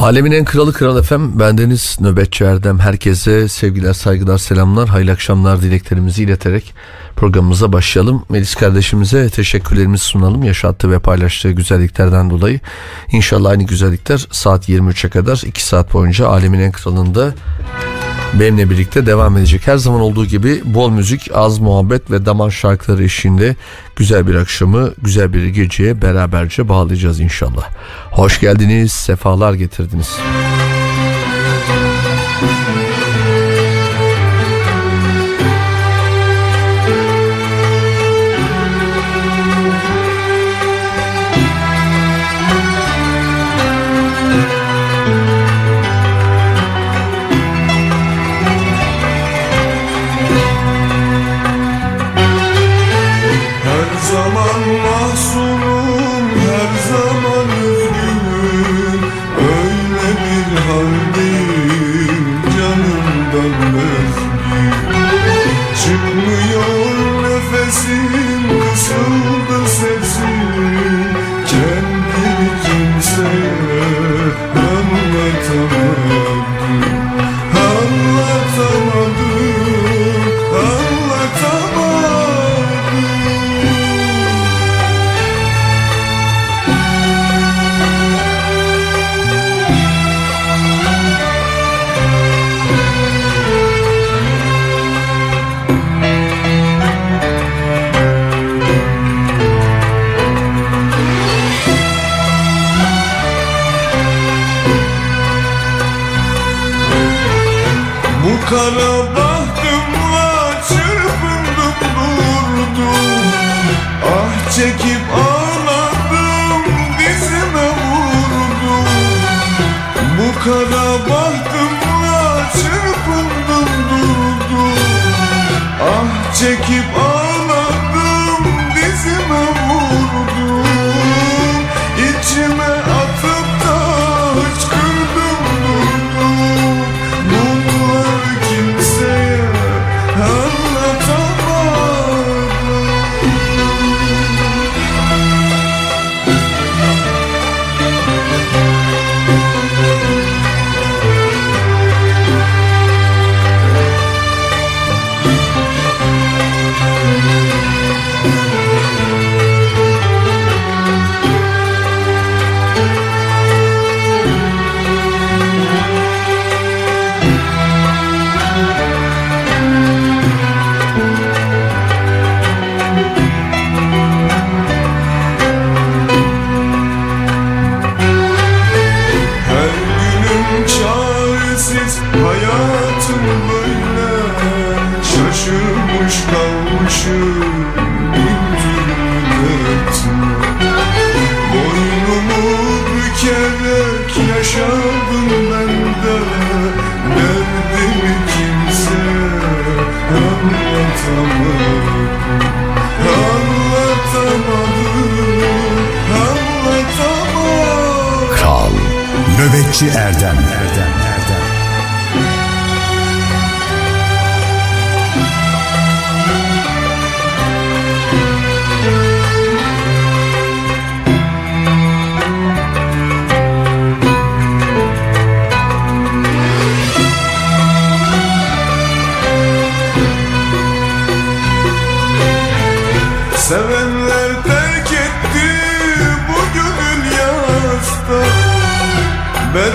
Alemin en kralı kral efem bendeniz nöbetçi Erdem herkese sevgiler saygılar selamlar hayırlı akşamlar dileklerimizi ileterek programımıza başlayalım. Melis kardeşimize teşekkürlerimizi sunalım yaşattığı ve paylaştığı güzelliklerden dolayı. İnşallah aynı güzellikler saat 23'e kadar 2 saat boyunca Alemin en kralında benimle birlikte devam edecek. Her zaman olduğu gibi bol müzik, az muhabbet ve damar şarkıları eşliğinde güzel bir akşamı, güzel bir geceye beraberce bağlayacağız inşallah. Hoş geldiniz, sefalar getirdiniz. senle hayatımı böyle Şaşırmış kalmışım. İntihar ettim Boynumu bükerek yaşadım ben de. Derdimi kimse anlatamadım Anlatamadım, anlatamadım. Kral Nöbetçi Erdem Erdem.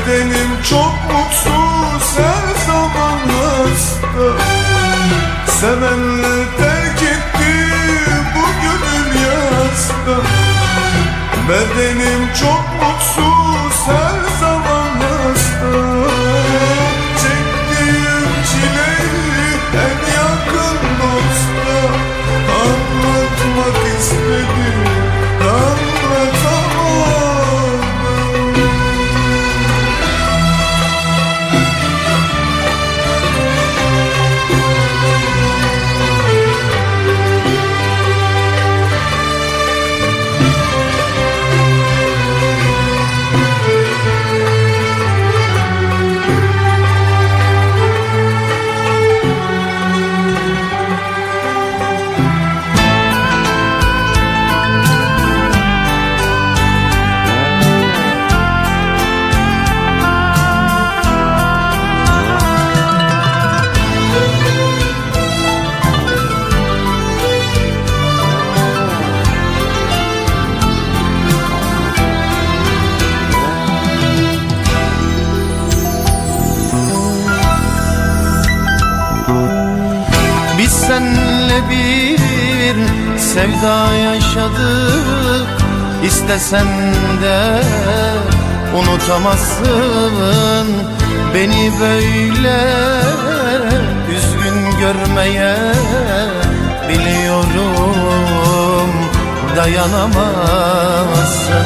Bedenim çok mutsuz her zaman hasta Sevenle terk etti bu gönül yasta Bedenim çok mutsuz her zaman hasta Çektiğim çileyi en yakın dosta Anlatmak istedim. Sevda yaşadık İstesen de unutamazsın. Beni böyle üzgün görmeye biliyorum dayanamazsın.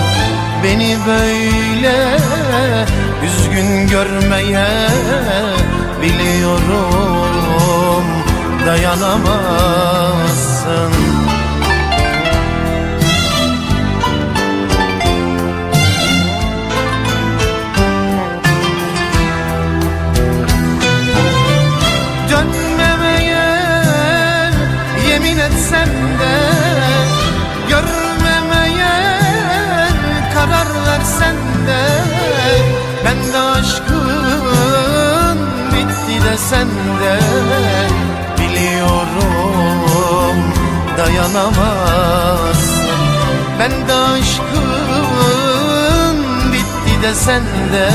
Beni böyle üzgün görmeye biliyorum dayanamazsın de Biliyorum dayanamazsın. Ben de aşkın bitti de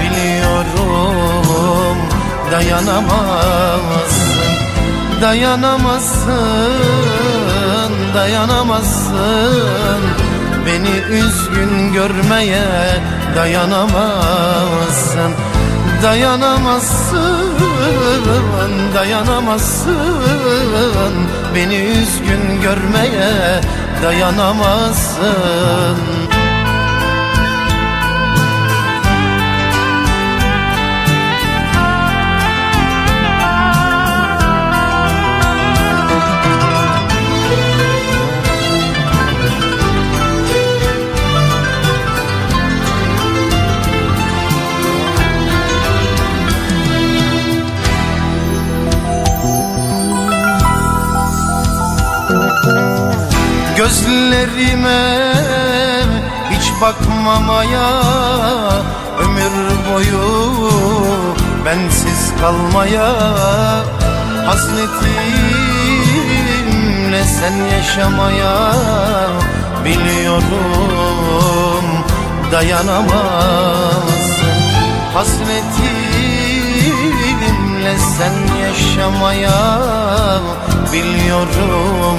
Biliyorum dayanamazsın. Dayanamazsın, dayanamazsın. Beni üzgün görmeye dayanamazsın Dayanamazsın, dayanamazsın. Beni üzgün görmeye dayanamazsın Gözlerime hiç bakmamaya Ömür boyu bensiz kalmaya Hasretimle sen yaşamaya Biliyorum dayanamazsın. Hasretimle sen yaşamaya Biliyorum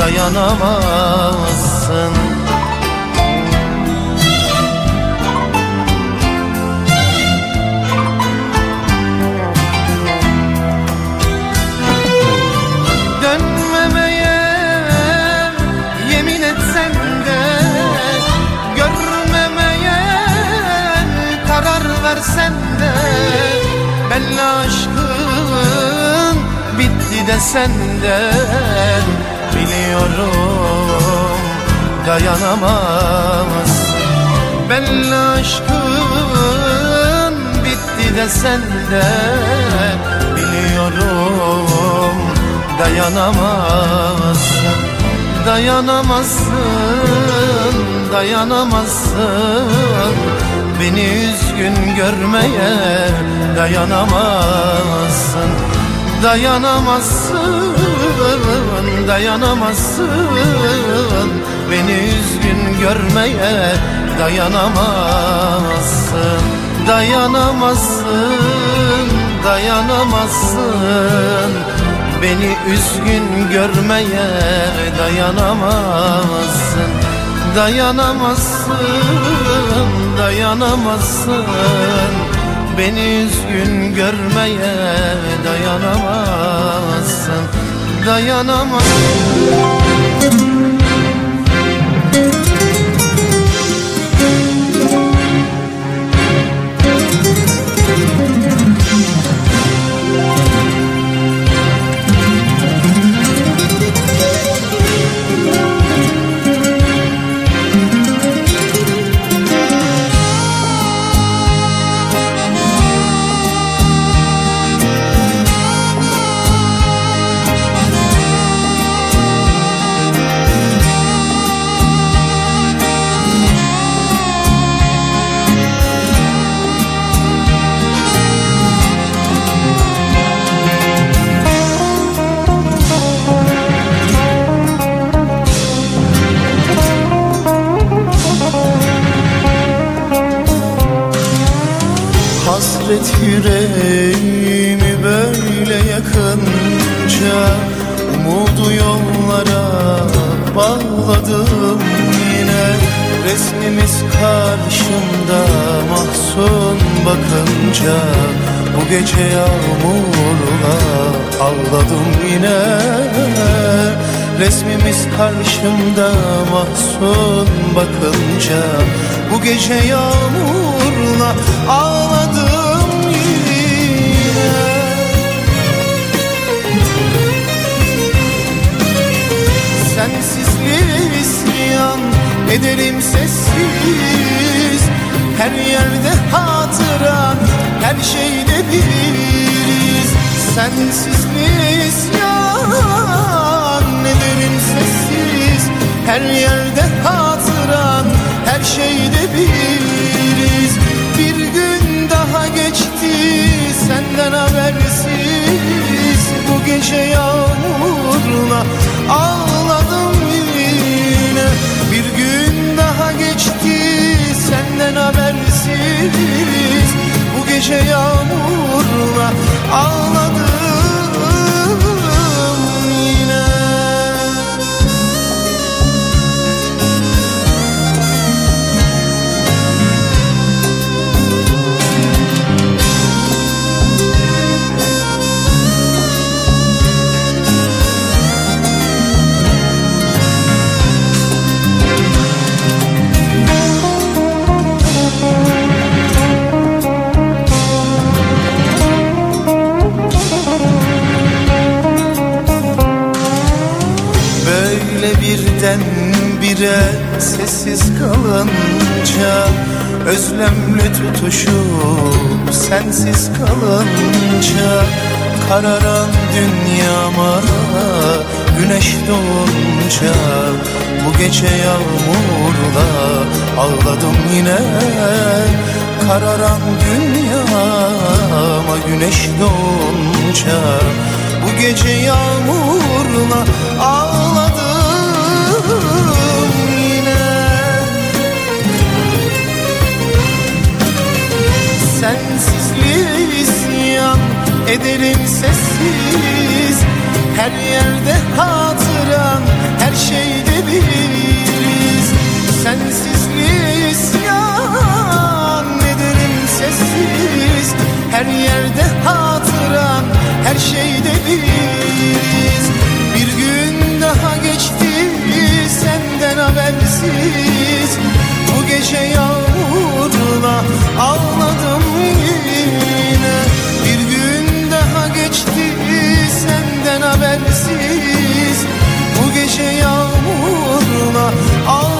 dayanamazsın. Dönmemeye yemin etsen de Görmemeye karar versen de Belli aşkın bitti desen de Biliyorum dayanamaz. Belli aşkın bitti de Biliyorum dayanamazsın. Dayanamazsın, dayanamazsın. Beni üzgün görmeye dayanamazsın. Dayanamazsın, dayanamazsın. Beni üzgün görmeye dayanamazsın. Dayanamazsın, dayanamazsın. Beni üzgün görmeye dayanamazsın. Dayanamazsın, dayanamazsın. Beni üzgün görmeye dayanamazsın dayanamam. Dayanamazsın yüreğimi böyle yakınca Umudu yollara bağladım yine. Resmimiz karşımda mahzun bakınca Bu gece yağmurla ağladım yine. Resmimiz karşımda mahzun bakınca Bu gece yağmurla ağladım Sensizliğe isyan ederim sessiz. Her yerde hatıran her şeyde biriz. Sensizliğe isyan ederim sessiz. Her yerde hatıran her şeyde biriz. Bir gün daha geçti senden habersiz gece yağmurla ağladım yine. Bir gün daha geçti senden habersiz. Bu gece yağmurla ağladım Böyle birden bire sessiz kalınca Özlemle tutuşup sensiz kalınca Kararan dünyama güneş doğunca Bu gece yağmurla ağladım yine. Kararan dünyama güneş doğunca Bu gece yağmurla ağladım ederim sessiz. Her yerde hatıran her şeyde biriz. Sensizliğe isyan ederim sessiz. Her yerde hatıran her şeyde biriz. Bir gün daha geçti habersiz. Bu gece yağmurla ağladım yine. Bir gün daha geçti senden habersiz. Bu gece yağmurla ağladım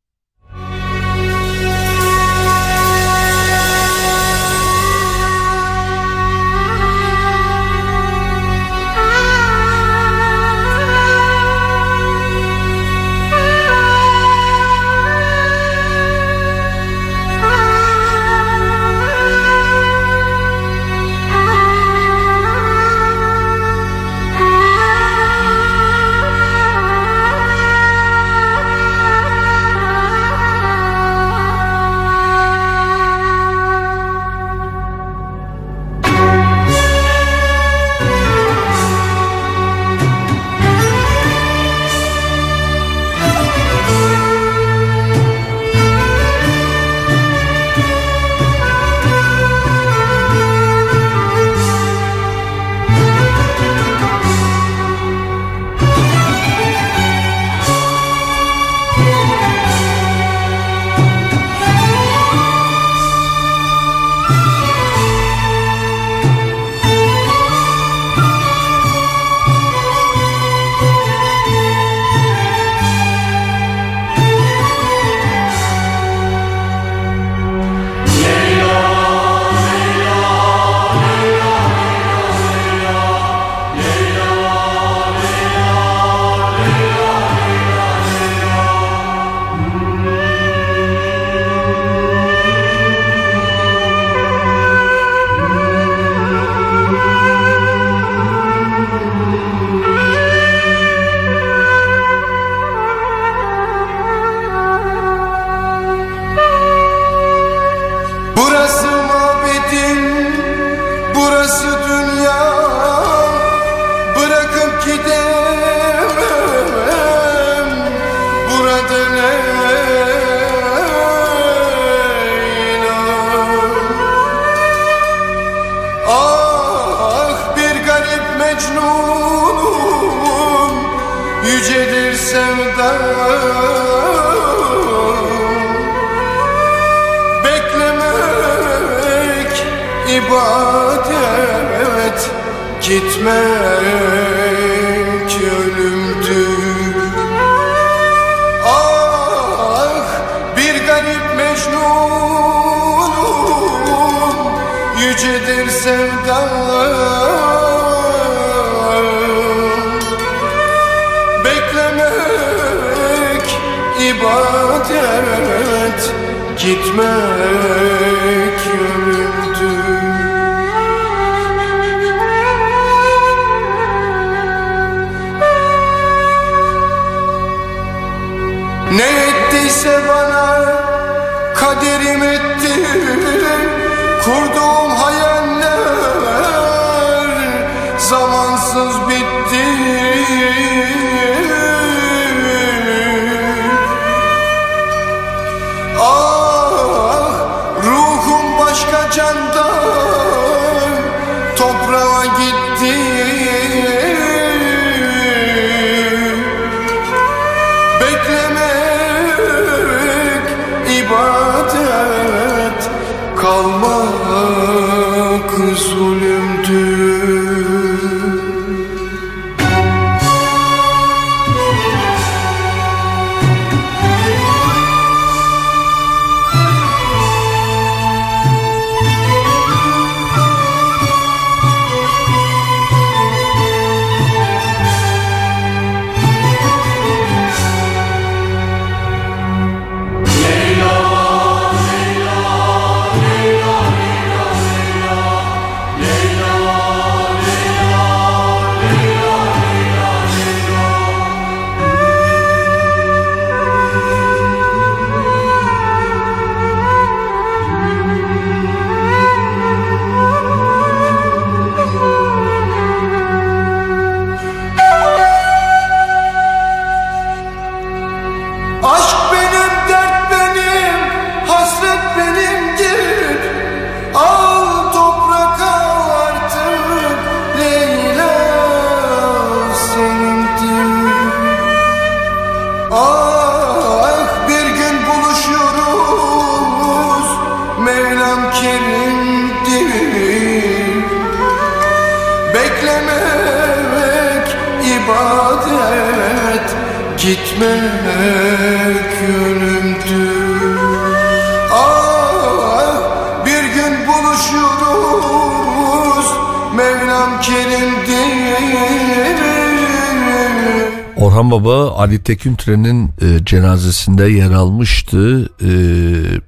Ali Tekin Türen'in e, cenazesinde yer almıştı. E,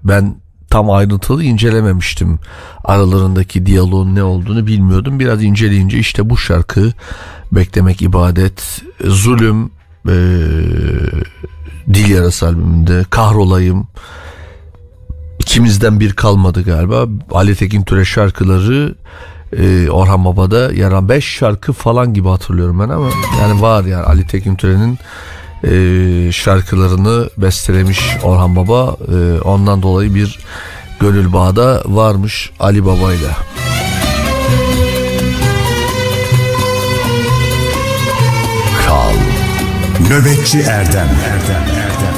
ben tam ayrıntılı incelememiştim. Aralarındaki diyaloğun ne olduğunu bilmiyordum. Biraz inceleyince işte bu şarkı Beklemek ibadet, Zulüm, e, Dil Yarası albümünde, Kahrolayım, İkimizden bir kalmadı galiba. Ali Tekin Türe şarkıları e, Orhan Baba'da yer alan 5 şarkı falan gibi hatırlıyorum ben ama yani var yani Ali Tekin Türe'nin e, şarkılarını bestelemiş Orhan Baba E, ondan dolayı bir gönül bağı da varmış Ali Baba'yla. Kal. Nöbetçi Erdem Erdem Erdem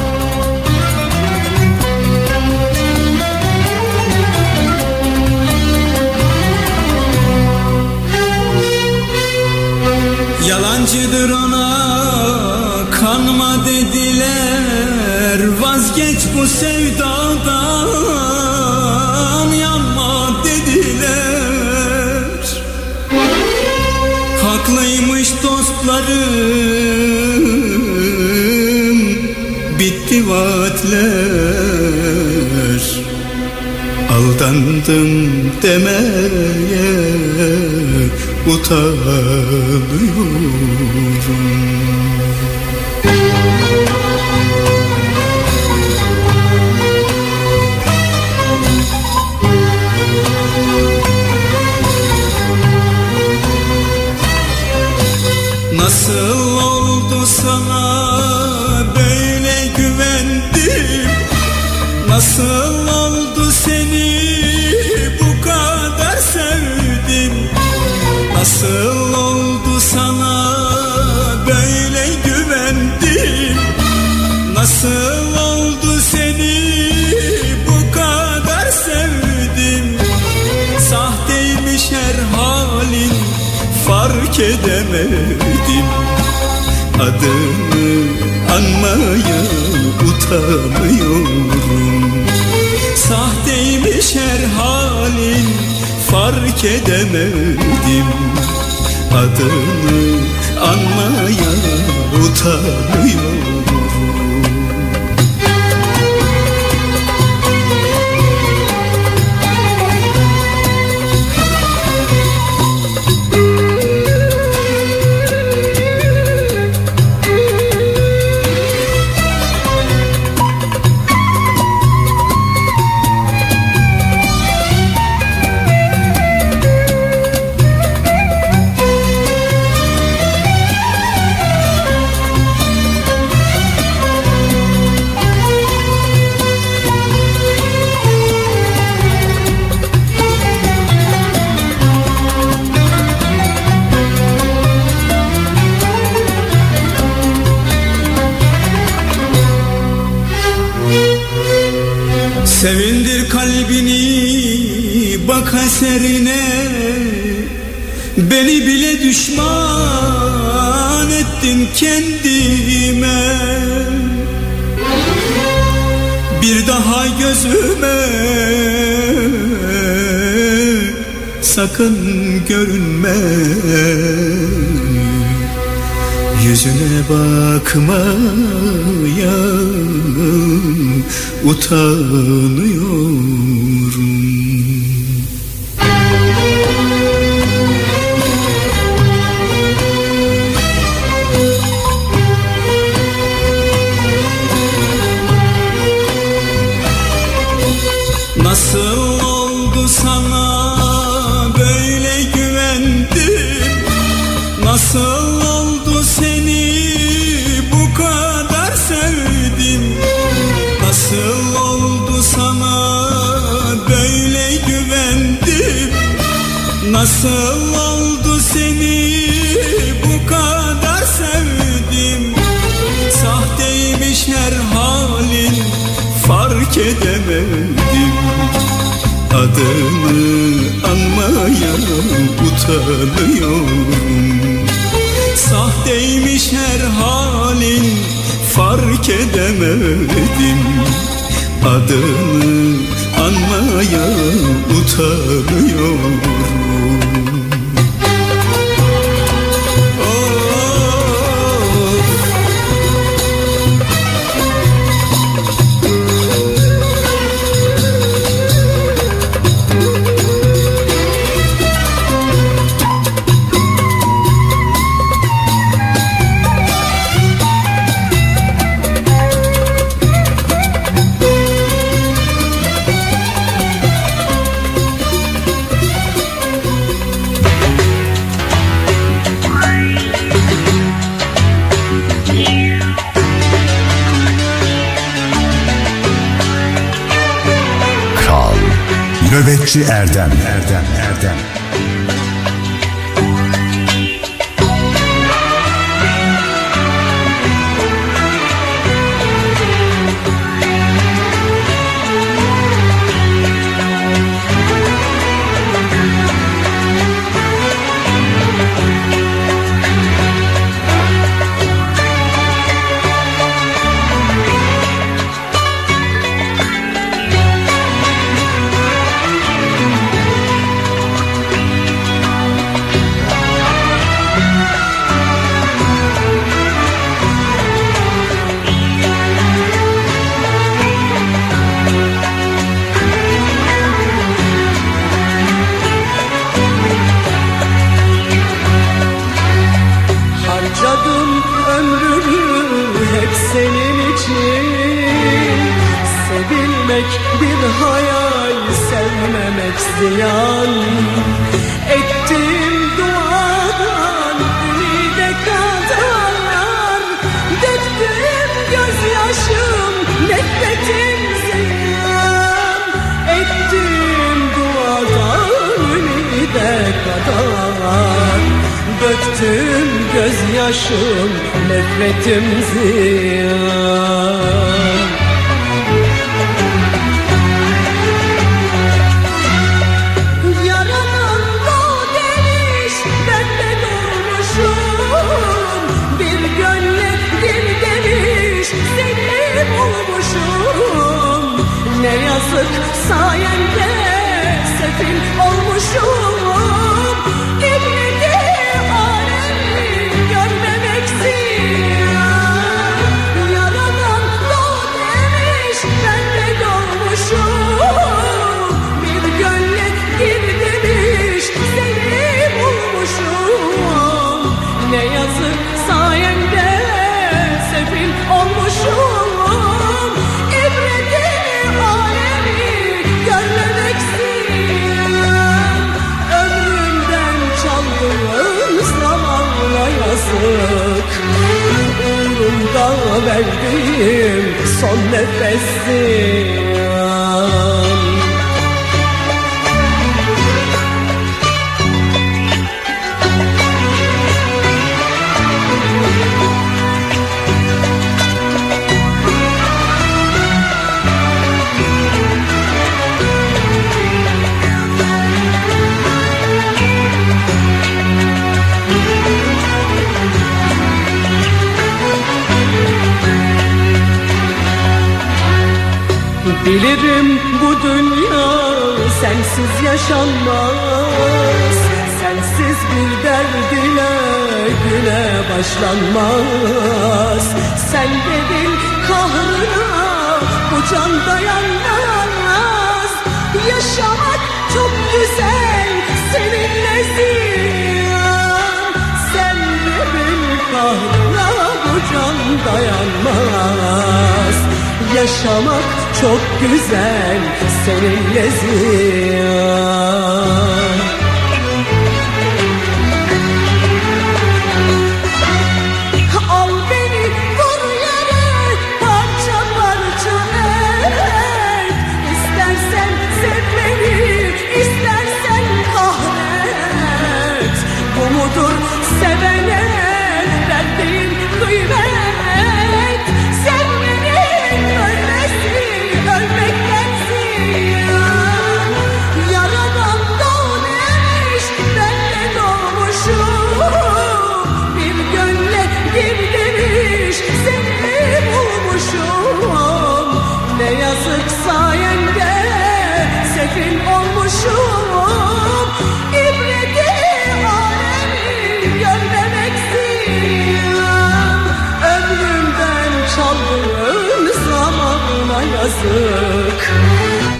Yalancıdır ona Vazgeç bu sevdadan yanma dediler. Haklıymış dostlarım bitti vaatler. Aldandım demeye utanıyorum Nasıl adını anmaya utanıyorum. Sahteymiş her halin fark edemedim. Adını anmaya utanıyorum. sakın görünme. Yüzüne bakmaya utanıyorum.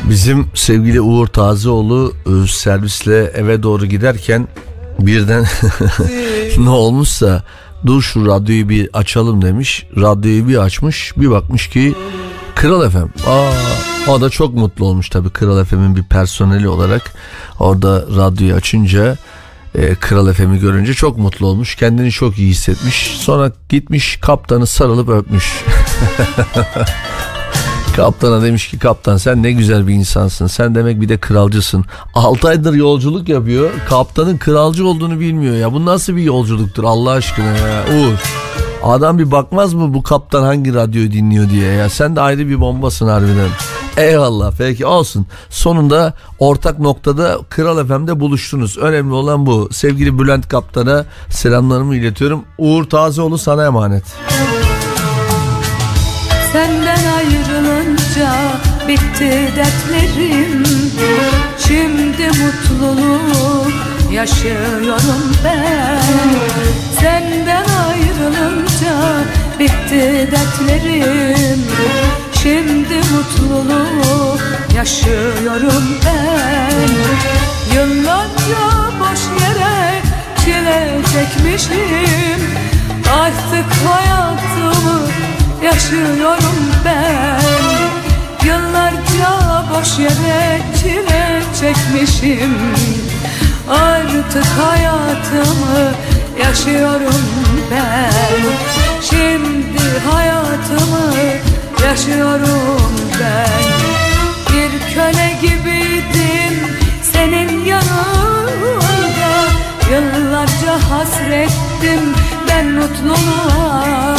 Bizim sevgili Uğur Tazioğlu e, servisle eve doğru giderken birden ne olmuşsa dur şu radyoyu bir açalım demiş. Radyoyu bir açmış bir bakmış ki Kral FM. Aa, o da çok mutlu olmuş tabii Kral FM'in bir personeli olarak. Orada radyoyu açınca e, Kral FM'i görünce çok mutlu olmuş. Kendini çok iyi hissetmiş. Sonra gitmiş kaptanı sarılıp öpmüş. Kaptana demiş ki kaptan sen ne güzel bir insansın. Sen demek bir de kralcısın. 6 aydır yolculuk yapıyor. Kaptanın kralcı olduğunu bilmiyor ya. Bu nasıl bir yolculuktur Allah aşkına ya. Uğur. Adam bir bakmaz mı bu kaptan hangi radyoyu dinliyor diye ya. Sen de ayrı bir bombasın harbiden. Eyvallah peki olsun. Sonunda ortak noktada Kral FM'de buluştunuz. Önemli olan bu. Sevgili Bülent Kaptan'a selamlarımı iletiyorum. Uğur Tazioğlu sana emanet. Senden ayrılınca bitti dertlerim Şimdi mutluluk yaşıyorum ben Senden ayrılınca bitti dertlerim Şimdi mutluluk yaşıyorum ben. Yıllarca boş yere çile çekmişim. Artık hayatımı yaşıyorum ben. Yıllarca boş yere çile çekmişim. Artık hayatımı yaşıyorum ben. Şimdi hayatımı yaşıyorum ben. Bir köle gibiydim senin yanında. Yıllarca hasrettim ben mutluluğa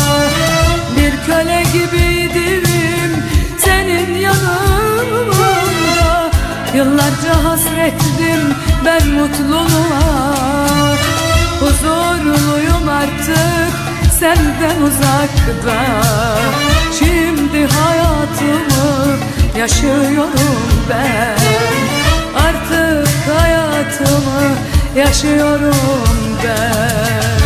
Bir köle gibiydim senin yanında. Yıllarca hasrettim ben mutluluğa Huzurluyum artık senden uzakta. Şimdi hayatımı yaşıyorum ben. Artık hayatımı yaşıyorum ben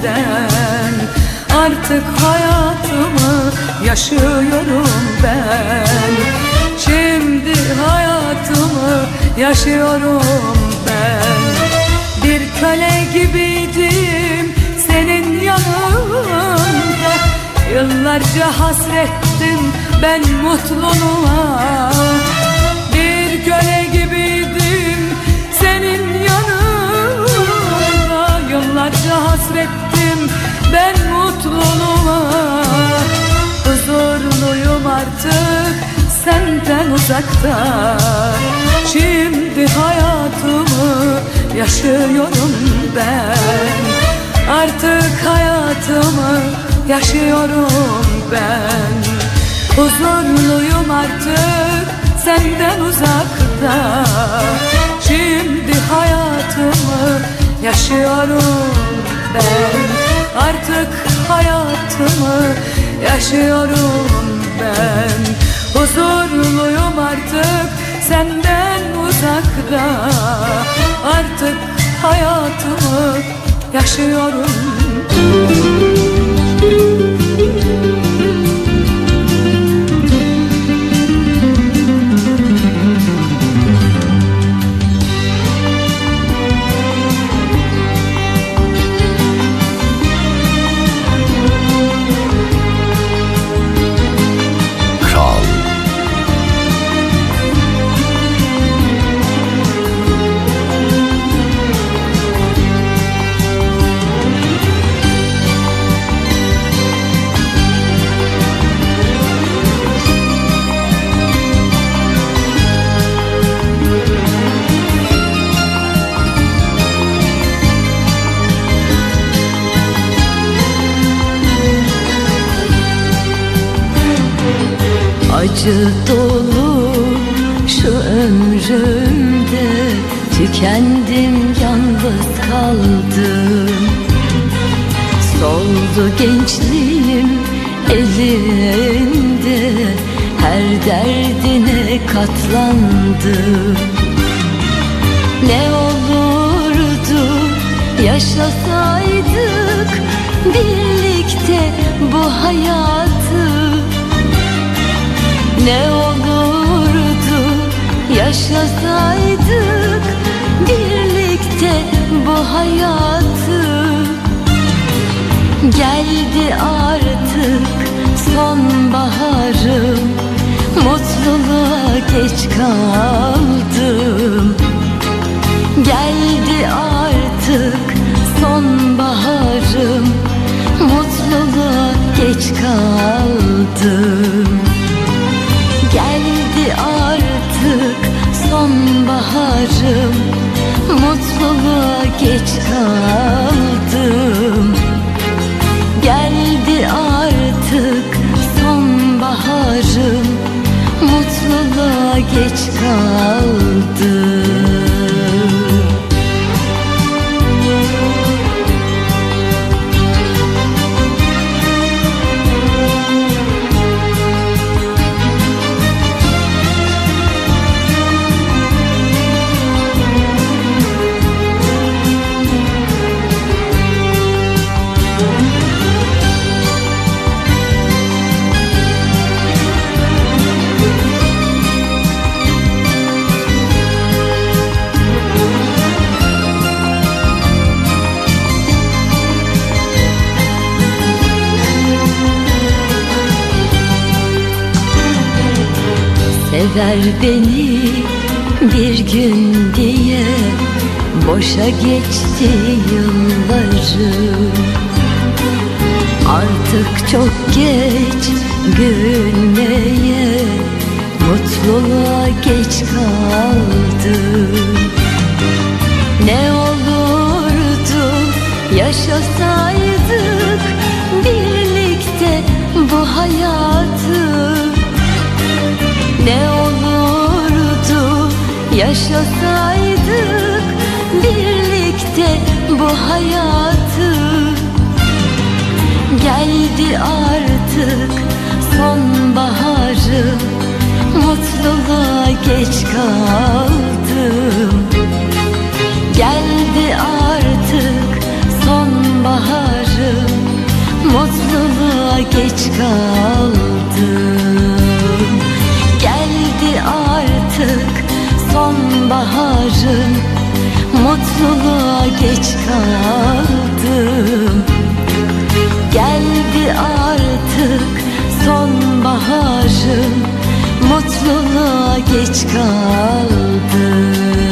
günlerden Artık hayatımı yaşıyorum ben. Şimdi hayatımı yaşıyorum ben. Bir köle gibiydim senin yanında. Yıllarca hasrettim ben mutluluğa. Bir köle gibiydim senin yanında. Yıllarca hasrettim ben mutluluğa Huzurluyum artık senden uzakta. Şimdi hayatımı yaşıyorum ben Artık hayatımı yaşıyorum ben. Huzurluyum artık senden uzakta. Şimdi hayatımı yaşıyorum ben Artık hayatımı yaşıyorum ben. Huzurluyum artık senden uzakta. Artık hayatımı yaşıyorum Acı dolu şu ömrümde Tükendim yalnız kaldım. Soldu gençliğim elinde Her derdine katlandım. Ne olurdu yaşasaydık Birlikte bu hayatı ne olurdu yaşasaydık birlikte bu hayatı. Geldi artık sonbaharım Mutluluğa geç kaldım. Geldi artık sonbaharım Mutluluğa geç kaldım sonbaharım Mutluluğa geç kaldım. Geldi artık sonbaharım Mutluluğa geç kaldım Sever beni bir gün diye. Boşa geçti yıllarım Artık çok geç gülmeye Mutluluğa geç kaldım. Ne olurdu yaşasaydık Birlikte bu hayatı Ne olurdu yaşasaydık Birlikte bu hayatı. Geldi artık sonbaharı Mutluluğa geç kaldım. Geldi artık sonbaharı Mutluluğa geç kaldım sonbaharım Mutluluğa geç kaldım. Geldi artık sonbaharım Mutluluğa geç kaldım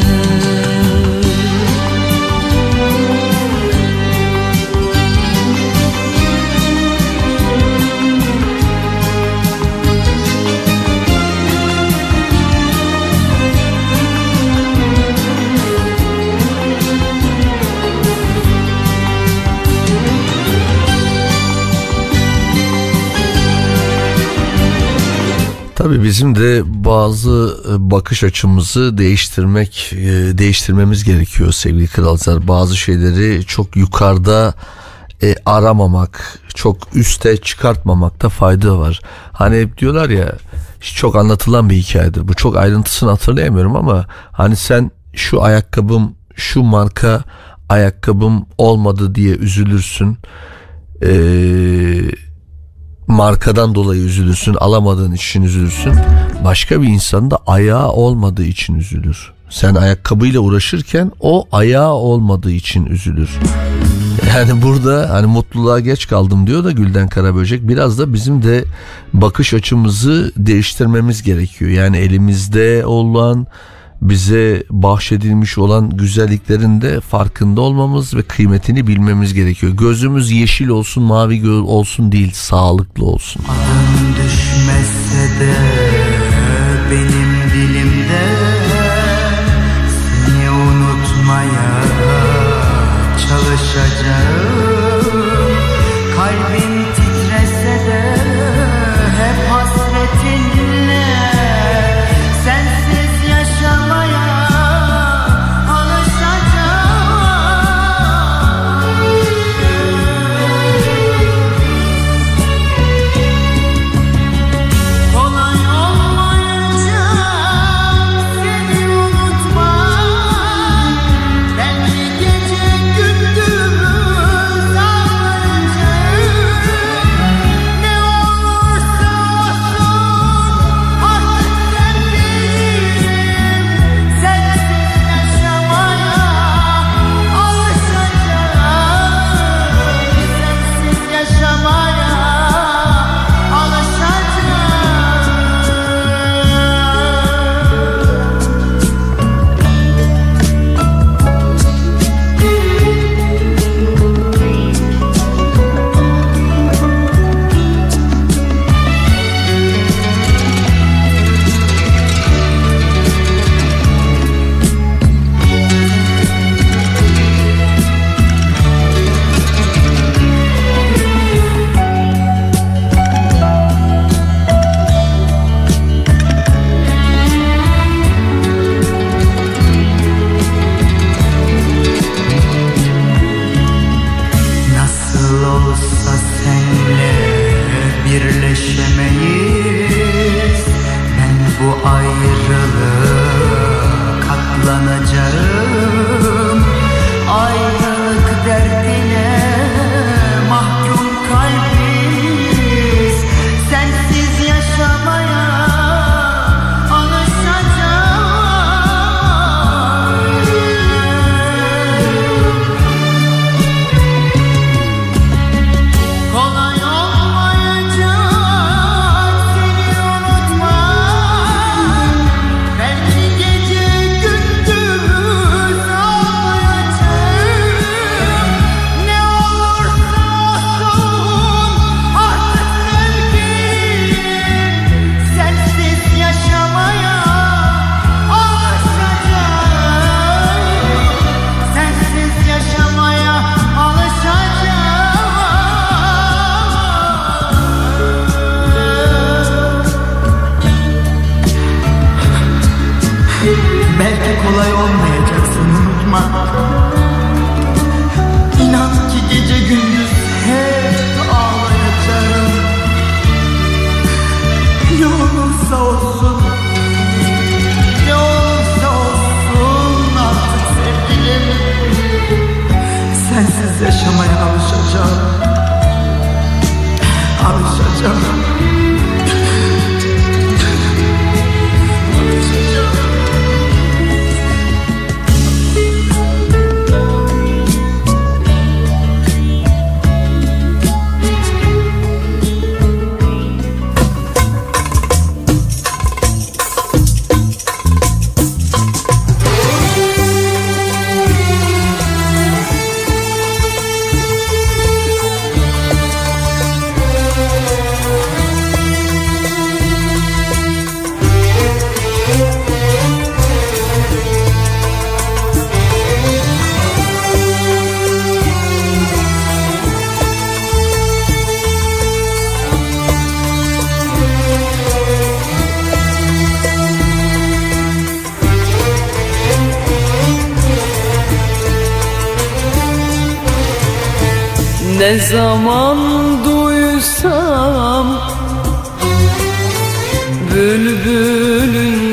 bizim de bazı e, bakış açımızı değiştirmek, e, değiştirmemiz gerekiyor sevgili kralcılar. Bazı şeyleri çok yukarıda e, aramamak, çok üste çıkartmamakta fayda var. Hani hep diyorlar ya çok anlatılan bir hikayedir. Bu çok ayrıntısını hatırlayamıyorum ama hani sen şu ayakkabım, şu marka ayakkabım olmadı diye üzülürsün. Eee markadan dolayı üzülürsün, alamadığın için üzülürsün. Başka bir insan da ayağı olmadığı için üzülür. Sen ayakkabıyla uğraşırken o ayağı olmadığı için üzülür. Yani burada hani mutluluğa geç kaldım diyor da Gülden Karaböcek biraz da bizim de bakış açımızı değiştirmemiz gerekiyor. Yani elimizde olan bize bahşedilmiş olan güzelliklerin de farkında olmamız ve kıymetini bilmemiz gerekiyor. Gözümüz yeşil olsun, mavi göl olsun değil, sağlıklı olsun. Adın düşmese de benim dilimde Seni unutmaya çalışacağım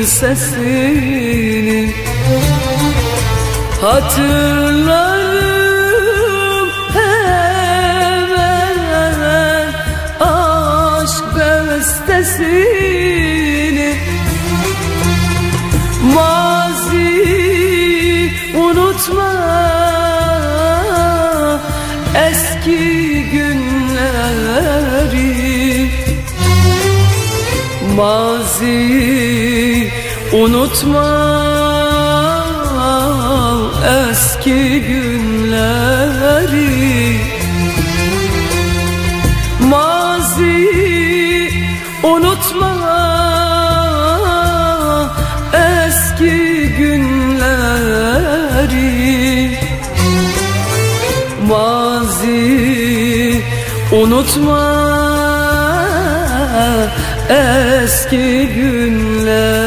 sesini Hatırla. Unutma eski günleri. Maziyi unutma eski günleri. Maziyi unutma eski günleri.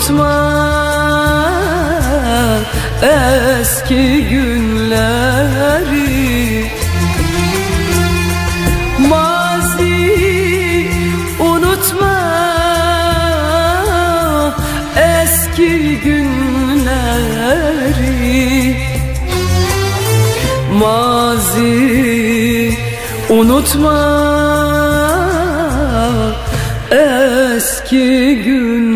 unutma eski günleri. Mazi unutma eski günleri. Mazi unutma eski gün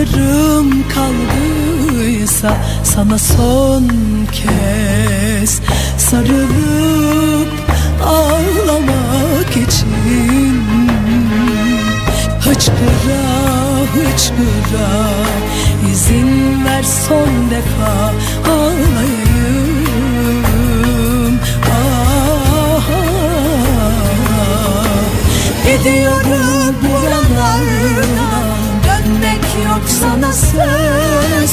Yarım kaldıysa sana son kez Sarılıp ağlamak için. Hıçkıra hıçkıra izin ver son defa ağlayayım. Ah, ah, ah. Gidiyorum buralardan yok sana söz.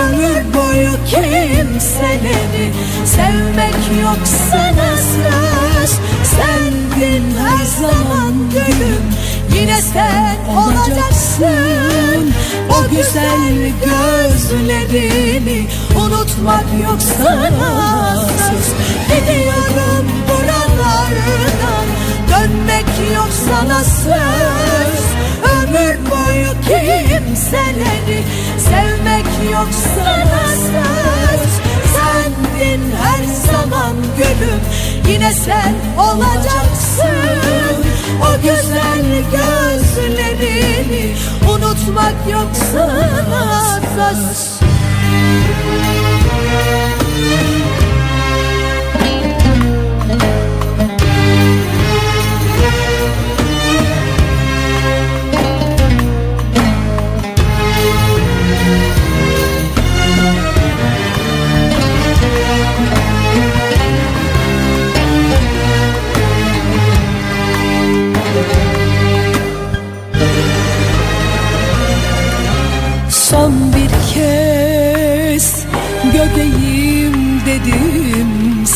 Ömür boyu kimseleri Sevmek yok sana söz. Sendin her zaman gülüm Yine sen olacaksın. O güzel gözlerini Unutmak yok sana söz. Gidiyorum buralardan Dönmek yok sana söz Ömür boyu kimseleri Sevmek yok sana söz Sendin her zaman gülüm Yine sen olacaksın. O güzel gözlerini Unutmak yok sana söz Son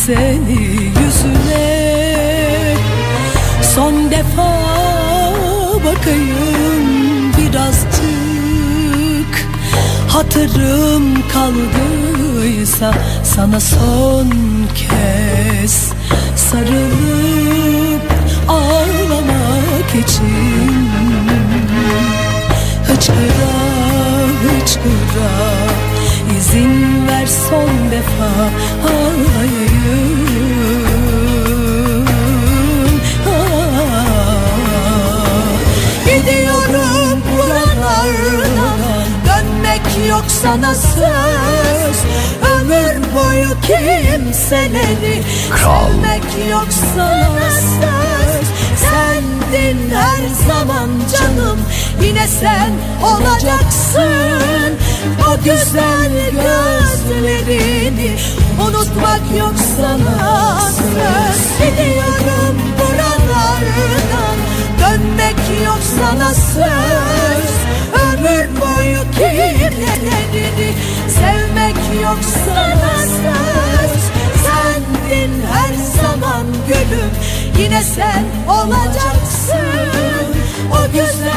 seni yüzüne. Son defa bakayım birazcık Hatırım kaldıysa sana son kez Sarılıp ağlamak için. Hıçkıra hıçkıra izin ver son defa ağlayayım. Ah. Gidiyorum buralardan Dönmek yok sana söz Ömür boyu kimseleri Sevmek yok sana söz Sendin her zaman canım. Yine sen olacaksın O güzel gözlerini Unutmak yok sana. Söz Gidiyorum buralardan Dönmek yok sana söz. Ömür boyu kimlerini Sevmek yok sana söz. Sendin her zaman gülüm Yine sen olacaksın. O güzel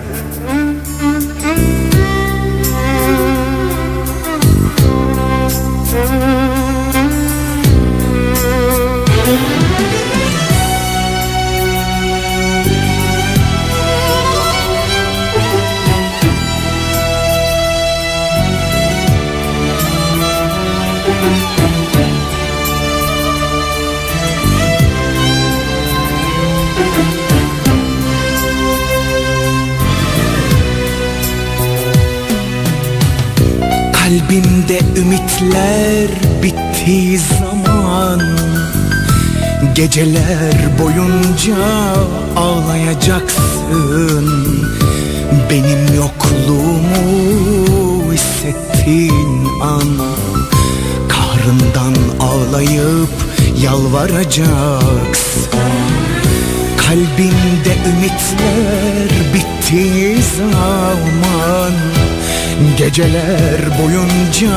Kalbimde ümitler bittiği zaman Geceler boyunca ağlayacaksın. Benim yokluğumu hissettiğin an Kahrından ağlayıp yalvaracaksın. Kalbimde ümitler bittiği zaman Geceler boyunca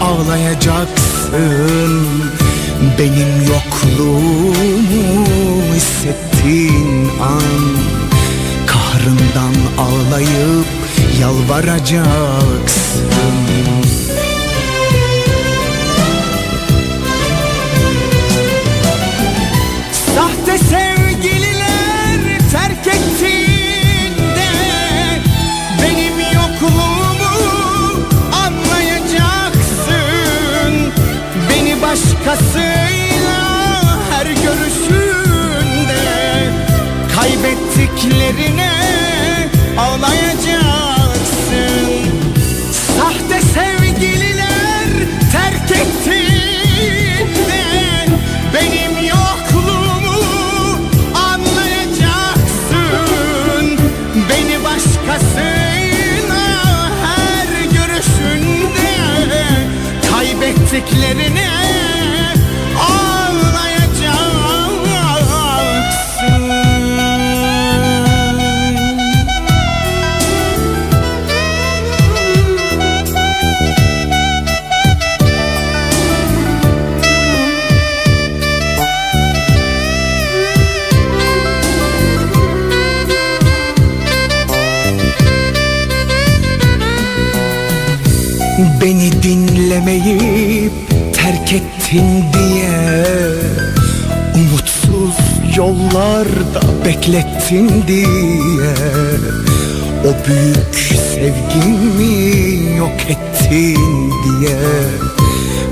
ağlayacaksın. Benim yokluğumu hissettiğin an Kahrından ağlayıp yalvaracaksın Başkasıyla her görüşünde Kaybettiklerine ağlayacaksın. Sahte sevgililer terk ettiğinde Benim yokluğumu anlayacaksın. Beni başkasına her görüşünde Kaybettiklerine dinlemeyip terk ettin diye Umutsuz yollarda beklettin diye O büyük sevgimi yok ettin diye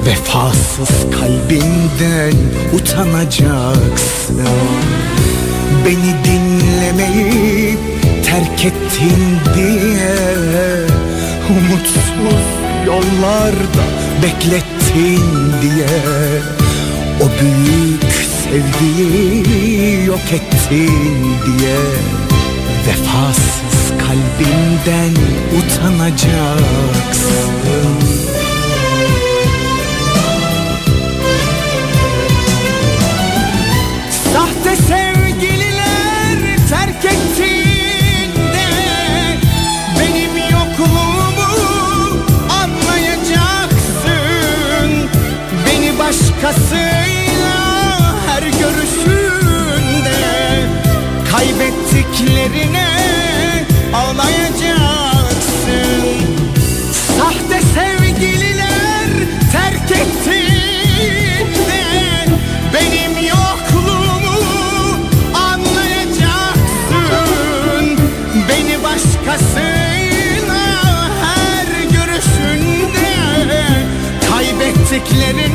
Vefasız kalbinden utanacaksın. Beni dinlemeyip terk ettin diye Umutsuz yollarda beklettin diye O büyük sevgiyi yok ettin diye Vefasız kalbimden utanacaksın başkasıyla her görüşünde Kaybettiklerine ağlayacaksın Sahte sevgililer terk ettiğinde Benim yokluğumu anlayacaksın. Beni başkasıyla her görüşünde Kaybettiklerine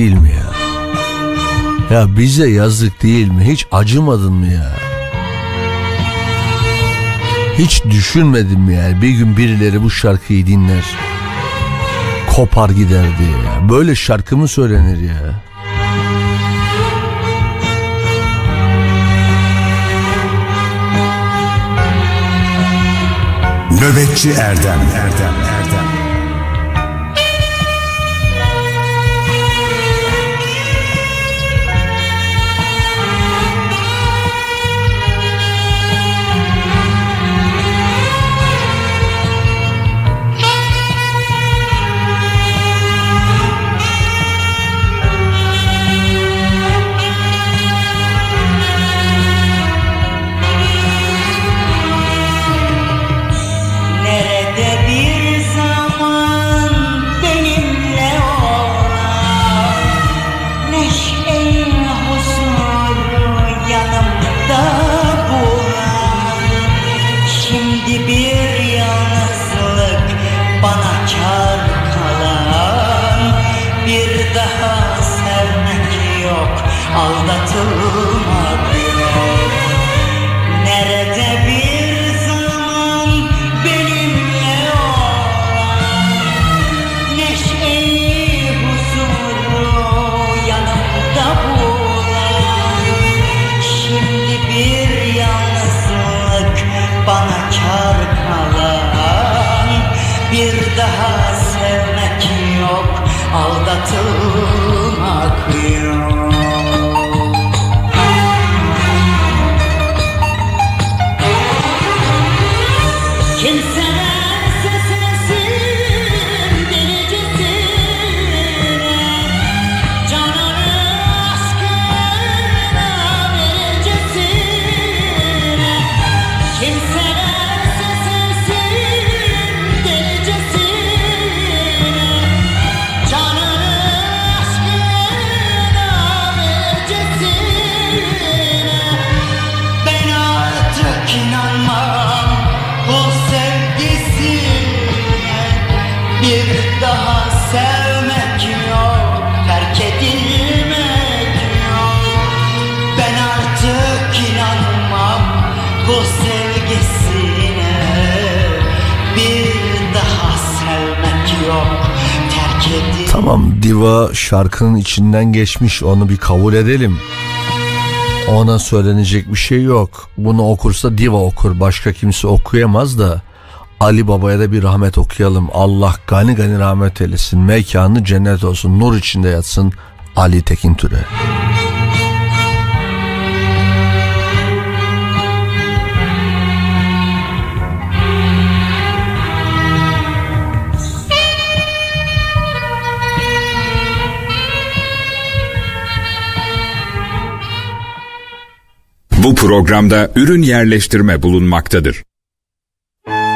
değil mi ya? Ya bize yazık değil mi? Hiç acımadın mı ya? Hiç düşünmedin mi yani? Bir gün birileri bu şarkıyı dinler. Kopar gider diye ya. Böyle şarkı mı söylenir ya? Nöbetçi Erdem Erdem Erdem Nerede bir zaman benimle olan Neşeyi huzuru yanımda bulan Şimdi bir yalnızlık bana kar Bir daha sevmek yok aldatılmak Tamam diva şarkının içinden geçmiş onu bir kabul edelim. Ona söylenecek bir şey yok. Bunu okursa diva okur. Başka kimse okuyamaz da Ali Baba'ya da bir rahmet okuyalım. Allah gani gani rahmet eylesin. Mekanı cennet olsun. Nur içinde yatsın Ali Tekin Türe. Bu programda ürün yerleştirme bulunmaktadır. Yine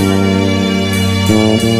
sensin Thank you.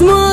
small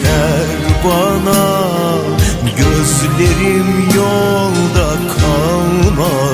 yeter bana Gözlerim yolda kalmasın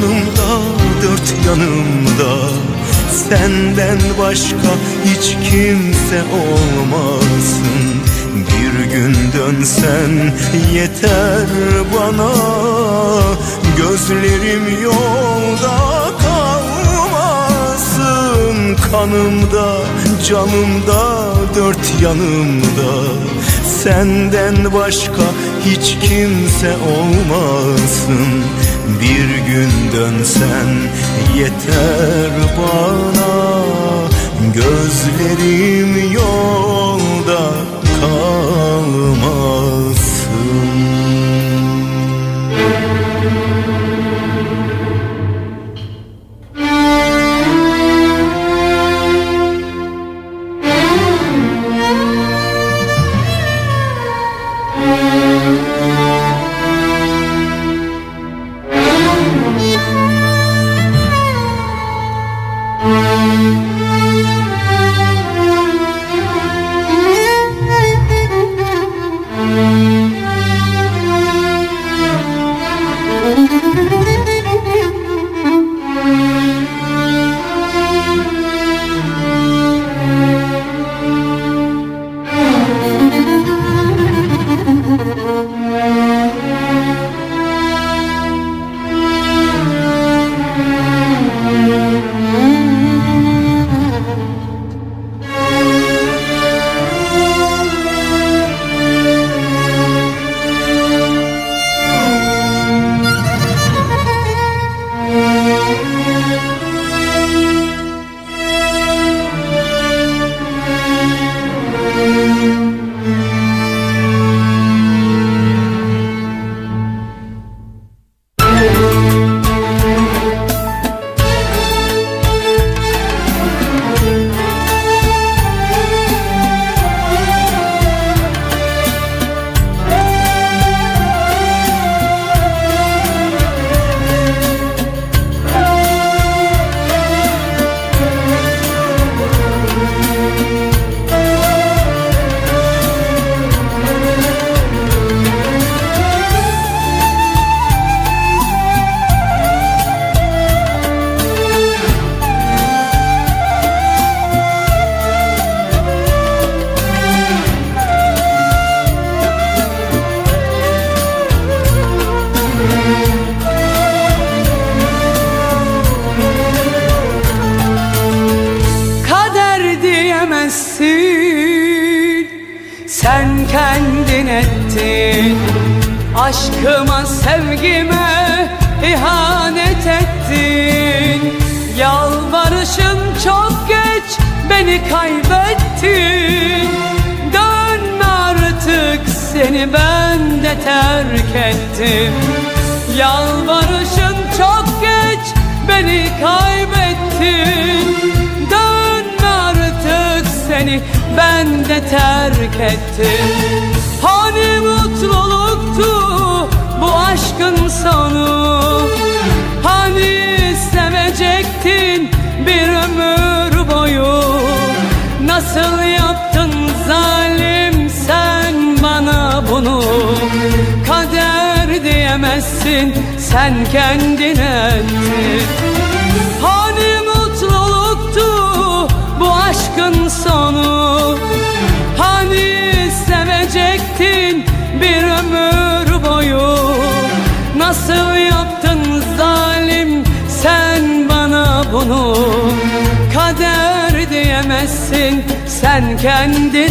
yanımda dört yanımda. Senden başka hiç kimse olmasın. Bir gün dönsen yeter bana. Gözlerim yolda kalmasın. Kanımda canımda dört yanımda. Senden başka hiç kimse olmasın. Bir gün dönsen yeter bana. Gözlerim yok.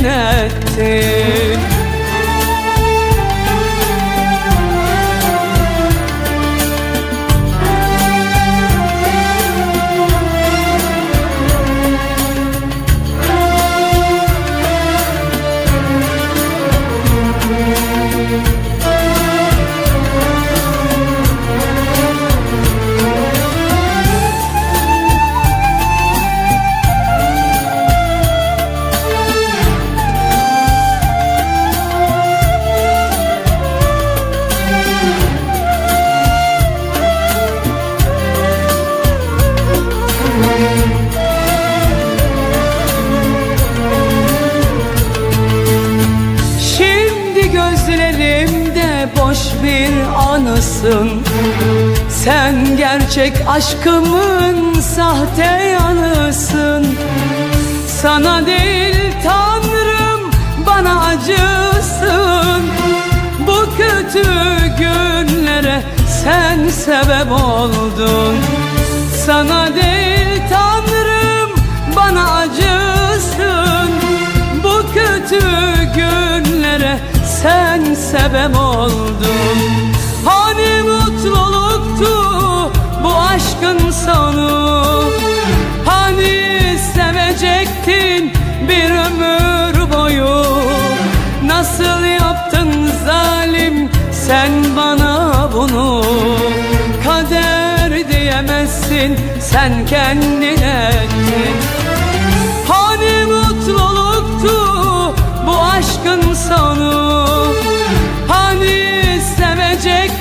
etti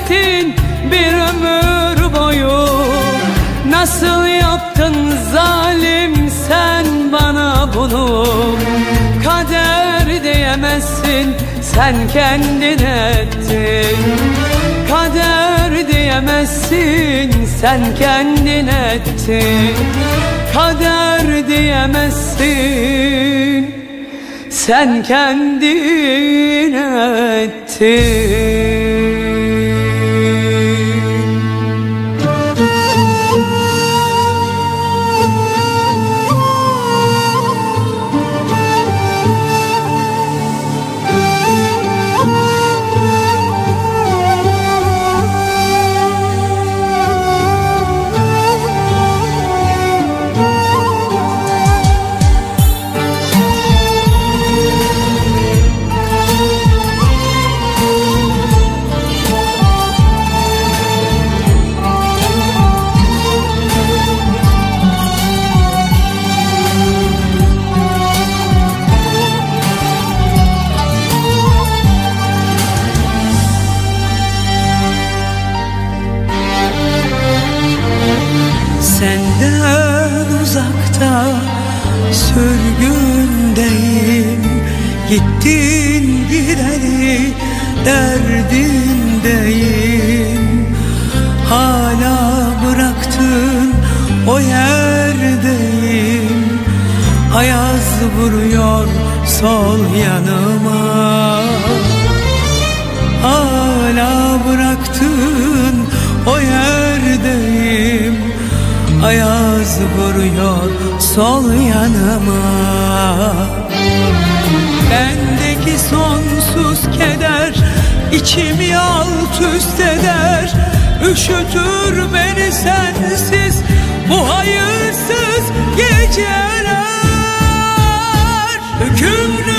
sevecektin bir ömür boyu. Nasıl yaptın zalim sen bana bunu? Kader diyemezsin sen kendin ettin. Kader diyemezsin sen kendin ettin. Kader diyemezsin sen kendin ettin Gideri derdindeyim. Hala bıraktın o yerdeyim. Ayaz vuruyor sol yanıma. Hala bıraktın o yerdeyim. Ayaz vuruyor sol yanıma. Bendeki sonsuz keder içimi alt üst eder. Üşütür beni sensiz bu hayırsız geceler. Hükümlüyüm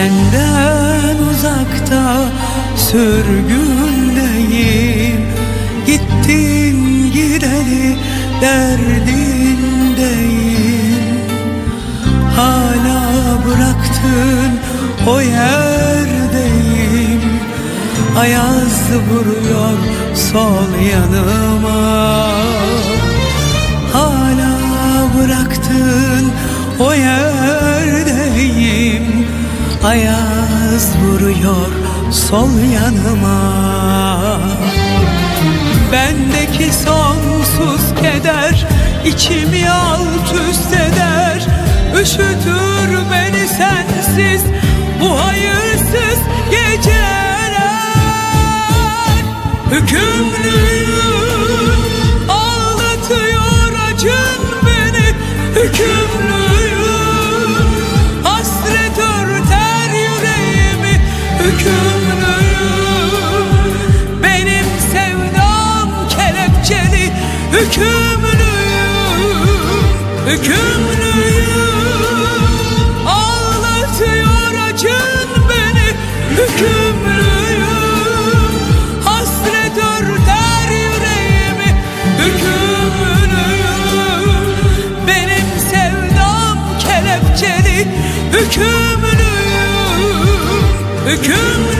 Senden uzakta sürgündeyim Gittin gideli derdindeyim Hala bıraktın o yerdeyim. Ayaz vuruyor sol yanıma. Hala bıraktın o yerdeyim Ayaz vuruyor sol yanıma. Bendeki sonsuz keder içimi alt üst eder. Üşütür beni sensiz bu hayırsız geceler. Hükümlüyüm Hükümlüyüm Ağlatıyor acın beni. Hükümlüyüm Hasret örter yüreğimi. Hükümlüyüm Benim sevdam kelepçeli. Hükümlüyüm Hükümlüyüm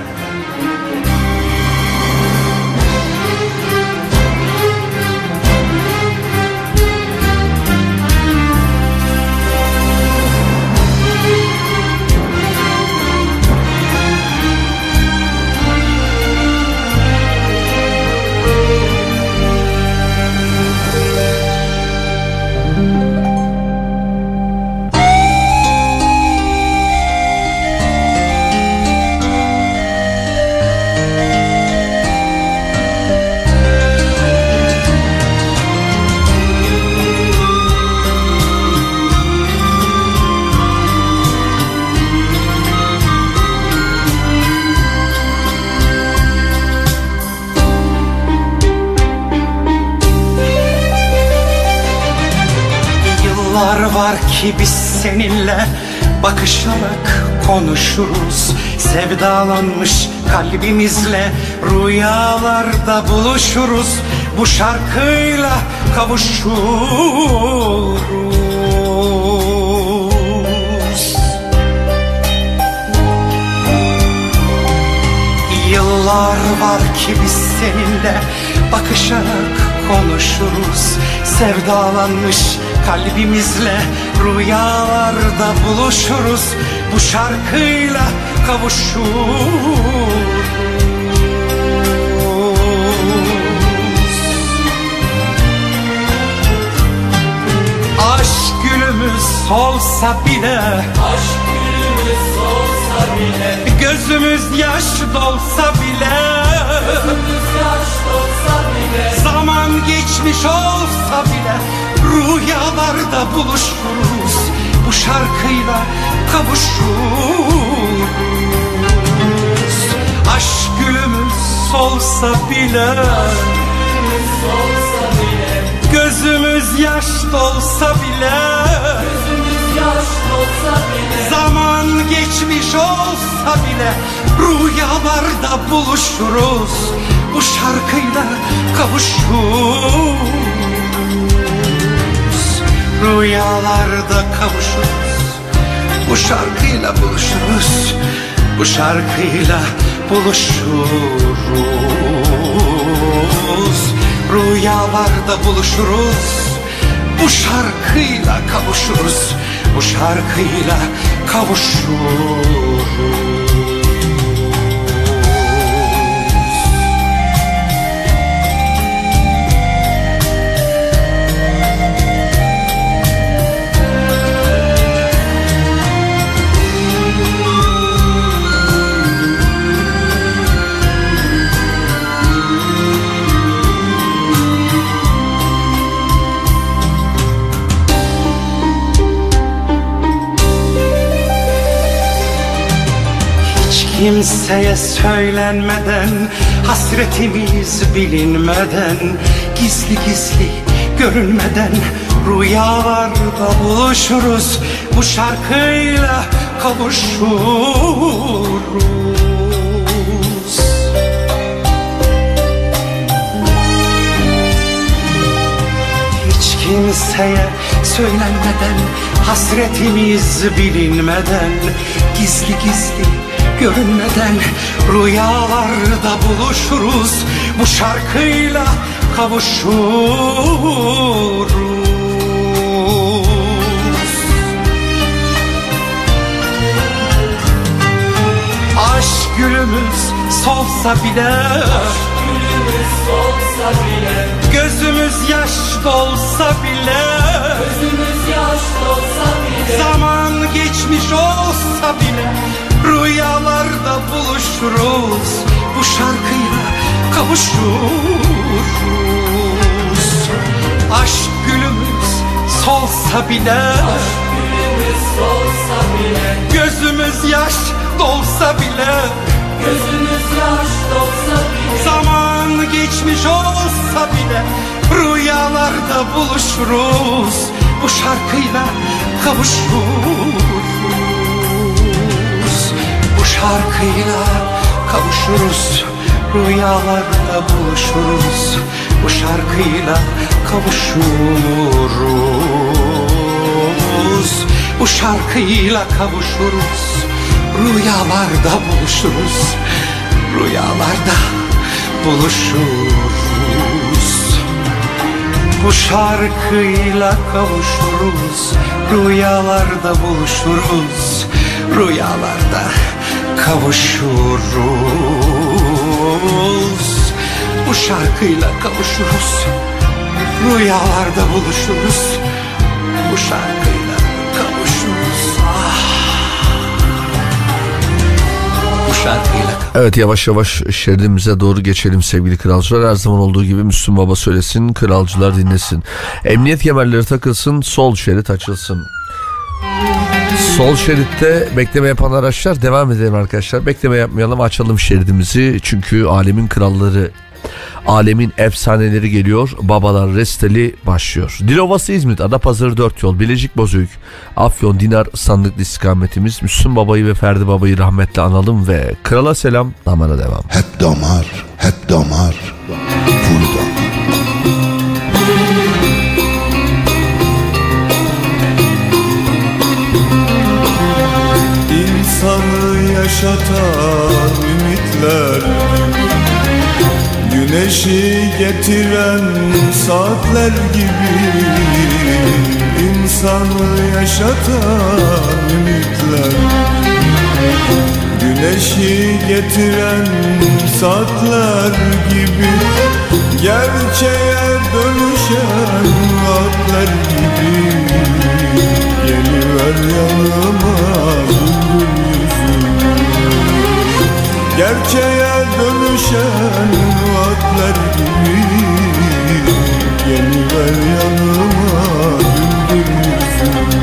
Yıllar var ki biz seninle bakışarak konuşuruz. Sevdalanmış kalbimizle rüyalarda buluşuruz. Bu şarkıyla kavuşuruz. Yıllar var ki biz seninle bakışarak konuşuruz. Sevdalanmış kalbimizle rüyalarda buluşuruz. Bu şarkıyla kavuşuruz. Aşk gülümüz solsa bile Aşk gülümüz solsa bile Gözümüz yaş dolsa bile Gözümüz yaş dolsa bile. Zaman geçmiş olsa bile Rüyalarda buluşuruz Bu şarkıyla kavuşuruz. Aşk gülümüz solsa bile Gözümüz yaş dolsa bile Zaman geçmiş olsa bile Rüyalarda buluşuruz Bu şarkıyla kavuşuruz Rüyalarda kavuşuruz. Bu şarkıyla buluşuruz. Bu şarkıyla buluşuruz. Rüyalarda buluşuruz. Bu şarkıyla kavuşuruz. Bu şarkıyla kavuşuruz kimseye söylenmeden Hasretimiz bilinmeden Gizli gizli görünmeden Rüyalarda buluşuruz. Bu şarkıyla kavuşuruz. Kimseye söylenmeden Hasretimiz bilinmeden Gizli gizli görünmeden Rüyalarda buluşuruz. Bu şarkıyla kavuşuruz. Aşk gülümüz solsa bile Gözümüz yaş dolsa bile Zaman geçmiş olsa bile Rüyalarda buluşuruz Bu şarkıyla kavuşuruz. Aşk gülümüz solsa bile Gözümüz yaş dolsa bile Gözümüz yaş dolsa bile. Zaman geçmiş olsa bile Rüyalarda buluşuruz Bu şarkıyla kavuşuruz şarkıyla kavuşuruz Rüyalarda buluşuruz. Bu şarkıyla kavuşuruz. Bu şarkıyla kavuşuruz Rüyalarda buluşuruz. Rüyalarda buluşuruz. Bu şarkıyla kavuşuruz Rüyalarda buluşuruz. Rüyalarda kavuşuruz Bu şarkıyla kavuşuruz Rüyalarda buluşuruz Bu şarkıyla kavuşuruz Ah Bu şarkıyla Evet yavaş yavaş şeridimize doğru geçelim sevgili kralcılar. Her zaman olduğu gibi Müslüm Baba söylesin, kralcılar dinlesin. Emniyet kemerleri takılsın, sol şerit açılsın. Sol şeritte bekleme yapan araçlar devam edelim arkadaşlar. Bekleme yapmayalım açalım şeridimizi. Çünkü alemin kralları, alemin efsaneleri geliyor. Babalar Resteli başlıyor. Dilovası İzmit, Adapazarı 4 yol, Bilecik Bozüyük, Afyon, Dinar sandıklı istikametimiz. Müslüm Baba'yı ve Ferdi Baba'yı rahmetle analım ve krala selam damara devam. Hep damar, hep damar, full damar. İnsanı yaşatan ümitler. Güneşi getiren saatler gibi İnsanı yaşatan ümitler. Güneşi getiren saatler gibi Gerçeğe dönüşen vaatler gibi Geliver yanıma güldür yüzümü Gerçeğe dönüşen vaatler gibi. Geliver yanıma güldür yüzümü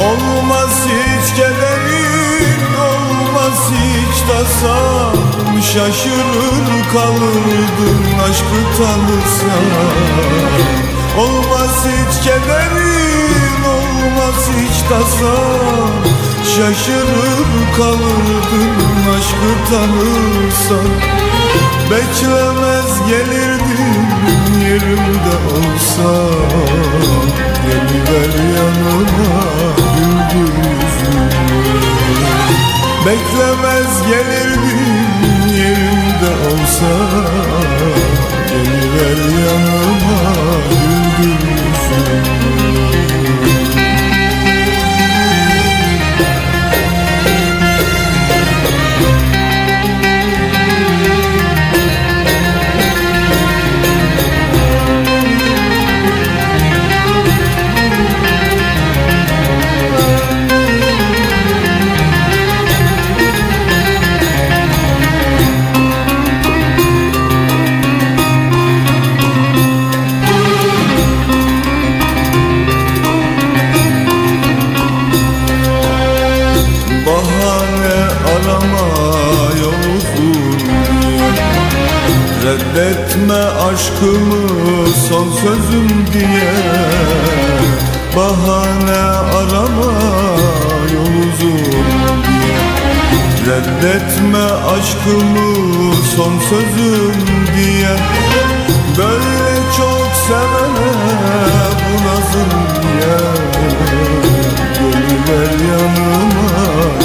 Olmaz hiç kederin, olmaz hiç tasan Şaşırır kalırdın aşkı tanırsan. Olmaz hiç kederin, olmaz hiç tasan. Şaşırır kalırdın aşkı tanırsan. Beklemez gelirdim yerimde olsan. Geliver yanıma güldür yüzümü Beklemez gelirdim olsan Geliver yanıma güldür yüzümü aşkımı son sözüm diye Bahane arama yol uzun diye. Reddetme aşkımı son sözüm diye. Böyle çok sevene bu nazım diye. Gönüller yanıma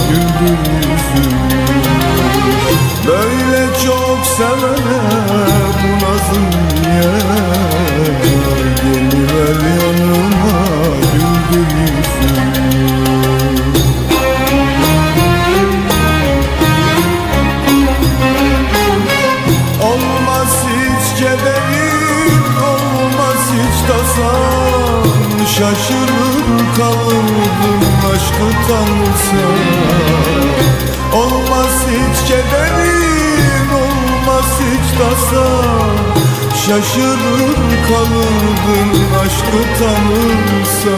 güldür yüzüm Böyle çok sevene bu nazım Şaşırır kalırdım aşkı tanısa Olmaz hiç kederim, olmaz hiç tasam Şaşırır kalırdın aşk utanırsa.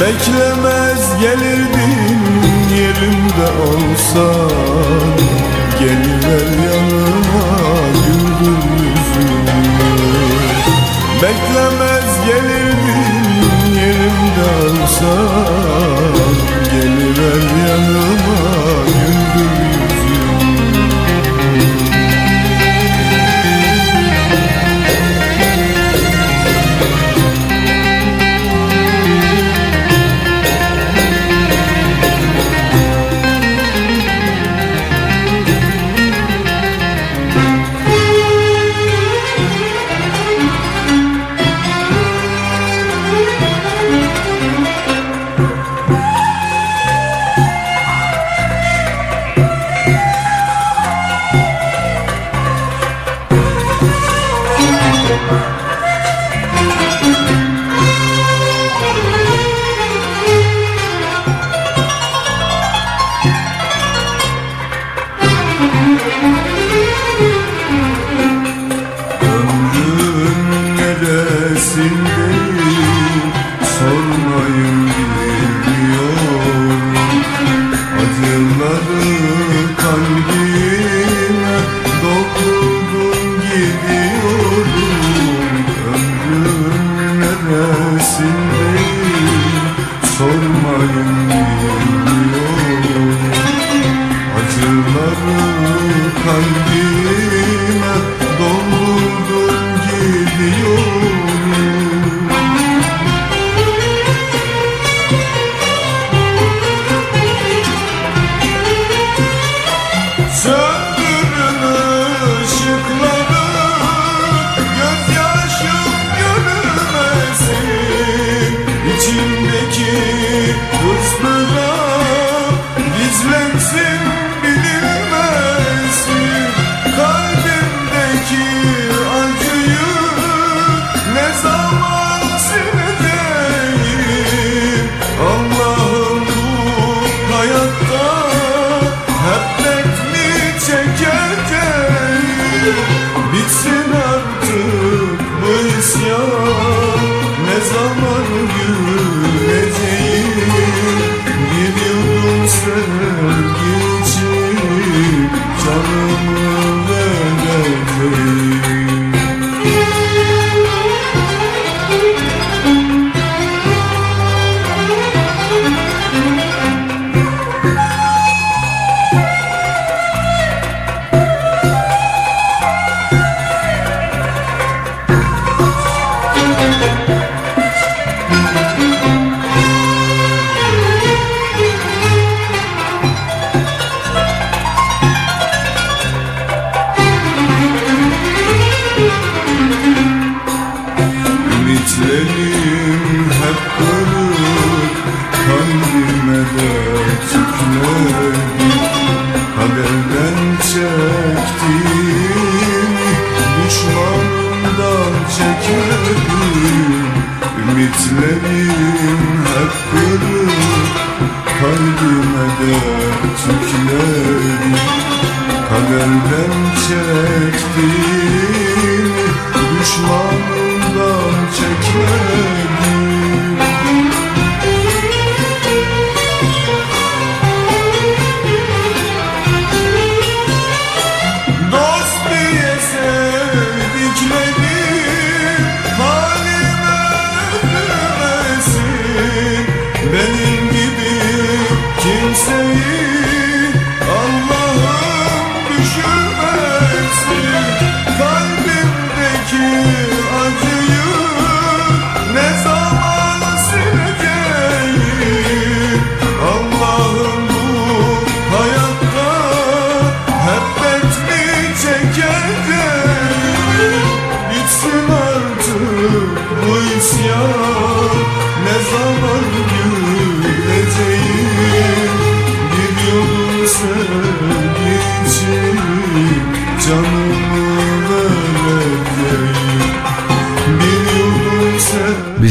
Beklemez gelirdin yerimde olsa Geliver yanıma güldür yüzümü Beklemez gelirdin yerimde olsa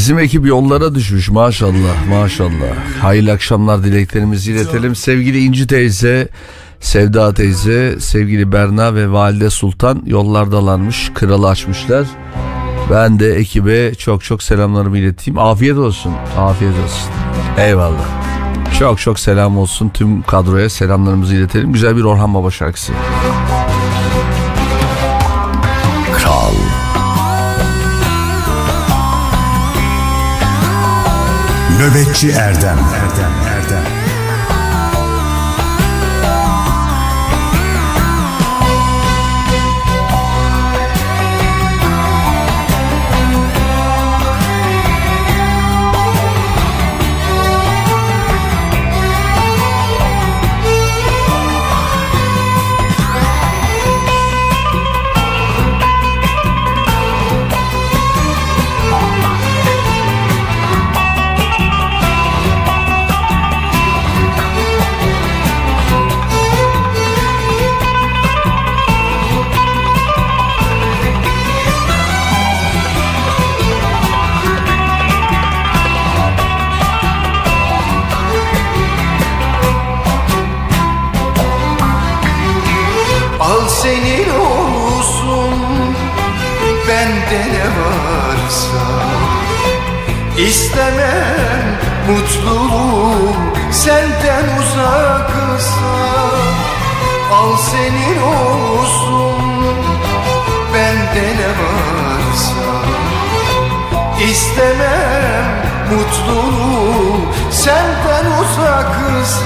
Bizim ekip yollara düşmüş maşallah maşallah. Hayırlı akşamlar dileklerimizi iletelim. Sevgili İnci teyze, Sevda teyze, sevgili Berna ve Valide Sultan yollardalarmış. Kralı açmışlar. Ben de ekibe çok çok selamlarımı ileteyim. Afiyet olsun. Afiyet olsun. Eyvallah. Çok çok selam olsun tüm kadroya selamlarımızı iletelim. Güzel bir Orhan Baba şarkısı. Nöbetçi Erdem. Erdem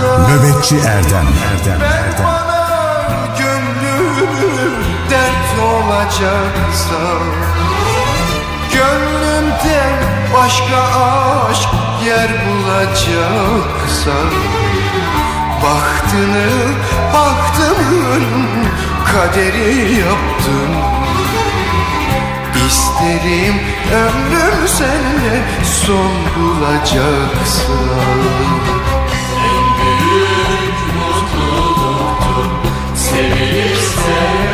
Nöbetçi Erdem. Erdem Erdem. Bana gönlümü dert olacaksa Gönlümden başka aşk yer bulacaksa Bahtını bahtımın kaderi yaptım. İsterim ömrüm seninle son bulacaksa sevilirsen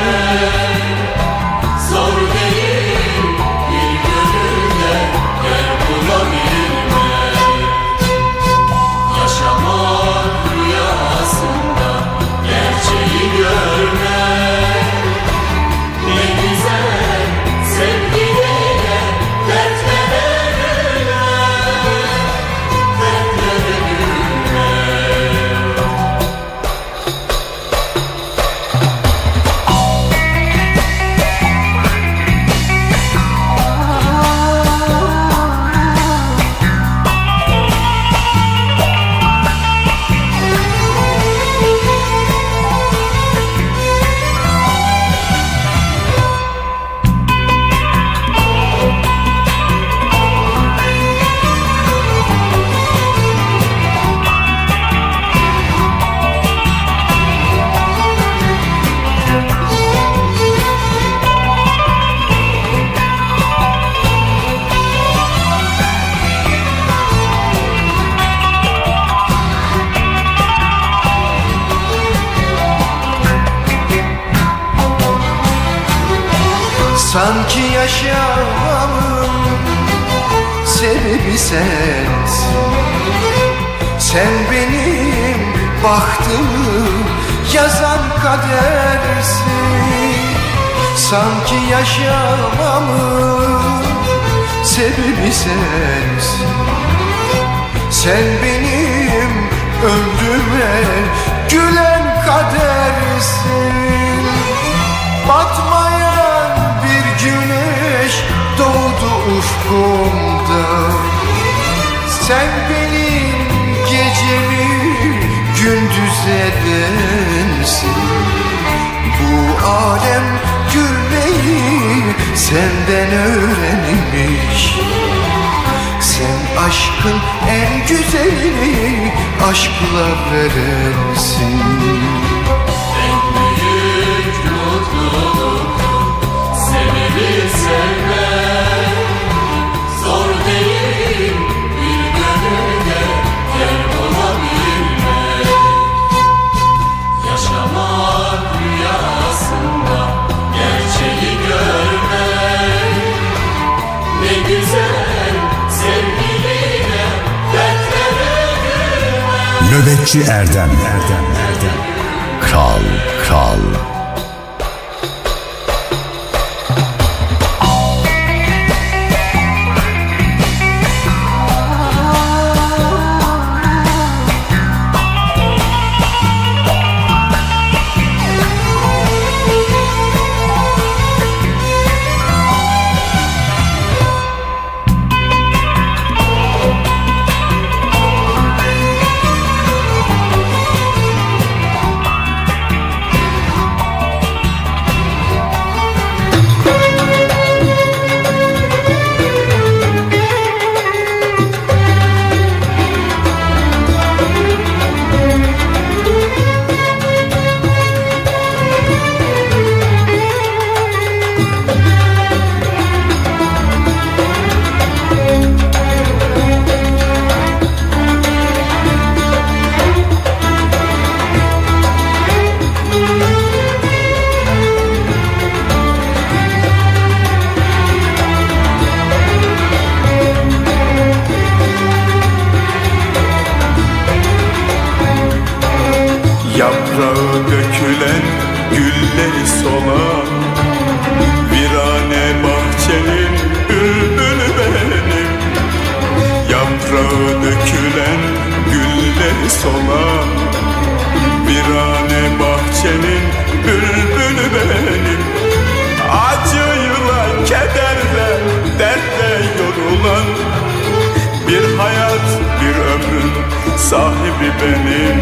sahibi benim.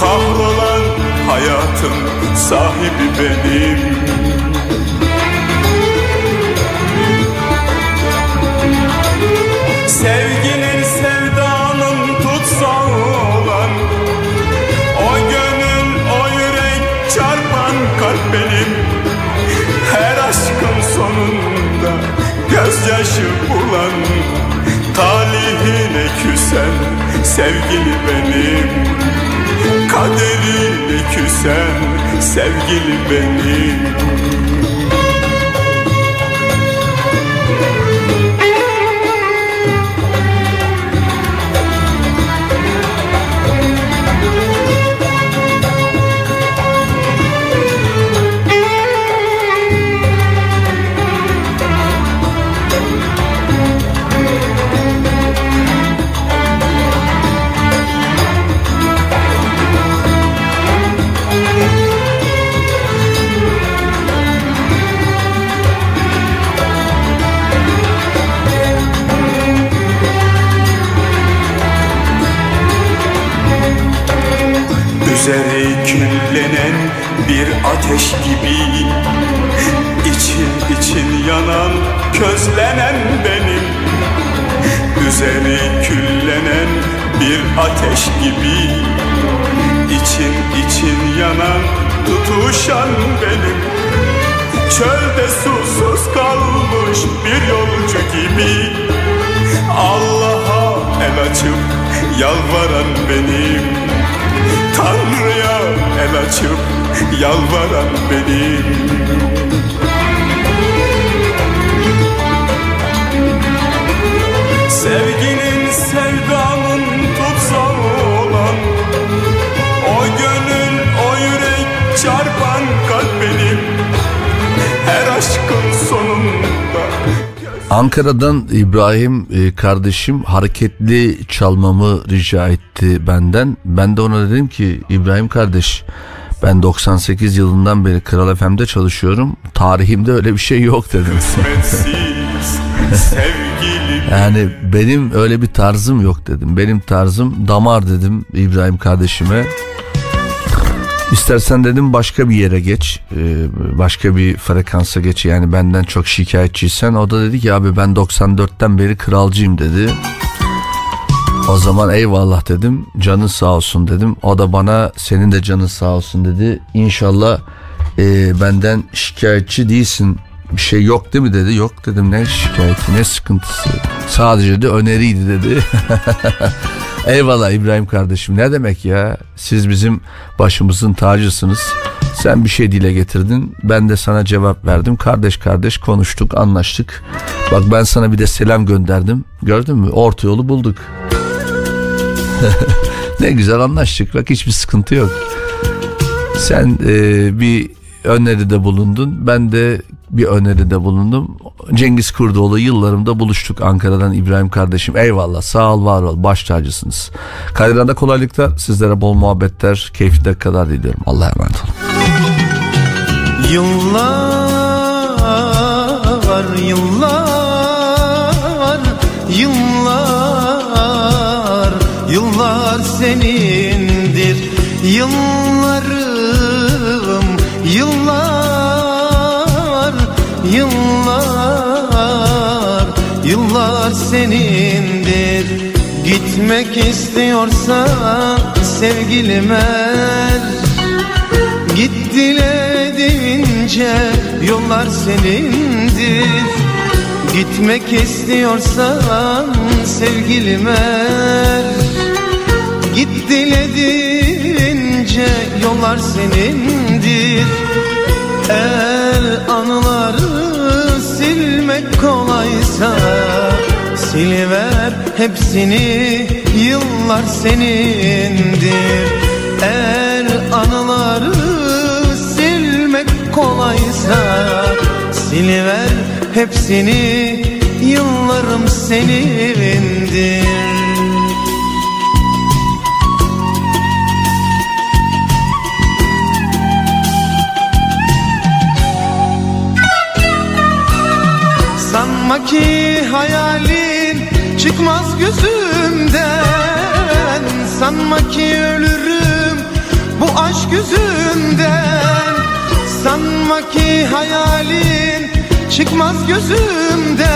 Kahrolan hayatın sahibi benim. Sevginin sevdanın tutsağı olan O gönül o yürek çarpan kalp benim. Her aşkın sonunda gözyaşı bulan Talihine küsen sevgili benim. Kaderine küsen sevgili benim ateş gibi için için yanan tutuşan benim. Çölde susuz kalmış bir yolcu gibi Allah'a el açıp yalvaran benim. Tanrı'ya el açıp yalvaran benim Ankara'dan İbrahim e, kardeşim hareketli çalmamı rica etti benden. Ben de ona dedim ki İbrahim kardeş ben 98 yılından beri Kral FM'de çalışıyorum. Tarihimde öyle bir şey yok dedim. yani benim öyle bir tarzım yok dedim. Benim tarzım damar dedim İbrahim kardeşime. İstersen dedim başka bir yere geç. e, Başka bir frekansa geç. Yani benden çok şikayetçiysen. O da dedi ki abi ben 94'ten beri kralcıyım dedi. O zaman eyvallah dedim. Canın sağ olsun dedim. O da bana senin de canın sağ olsun dedi. İnşallah e, benden şikayetçi değilsin. Bir şey yok değil mi dedi. Yok dedim ne şikayeti ne sıkıntısı. Sadece de öneriydi dedi. Eyvallah İbrahim kardeşim. Ne demek ya? Siz bizim başımızın tacısınız. Sen bir şey dile getirdin. Ben de sana cevap verdim. Kardeş kardeş konuştuk anlaştık. Bak ben sana bir de selam gönderdim. Gördün mü? Orta yolu bulduk. Ne güzel anlaştık. Bak hiçbir sıkıntı yok. Sen e, bir öneride bulundun. Ben de bir öneride bulundum. Cengiz Kurdoğlu yıllarımda buluştuk Ankara'dan İbrahim kardeşim. Eyvallah sağ ol var ol baş tacısınız. Kadira'da kolaylıklar sizlere bol muhabbetler keyifli dakikalar diliyorum. Allah'a emanet olun. Yıllar, yıllar, yıllar, yıllar senindir. Yıllarım, yıllar senindir. Gitmek istiyorsan sevgilim er Git dile yollar senindir. Gitmek istiyorsan sevgilim er Git dile yollar senindir. El anıları silmek kolaysa Siliver hepsini yıllar senindir. El anıları silmek kolaysa Siliver hepsini yıllarım senindir. Sanma ki hayalin çıkmaz gözümden. Sanma ki ölürüm bu aşk yüzünden. Sanma ki hayalin çıkmaz gözümden.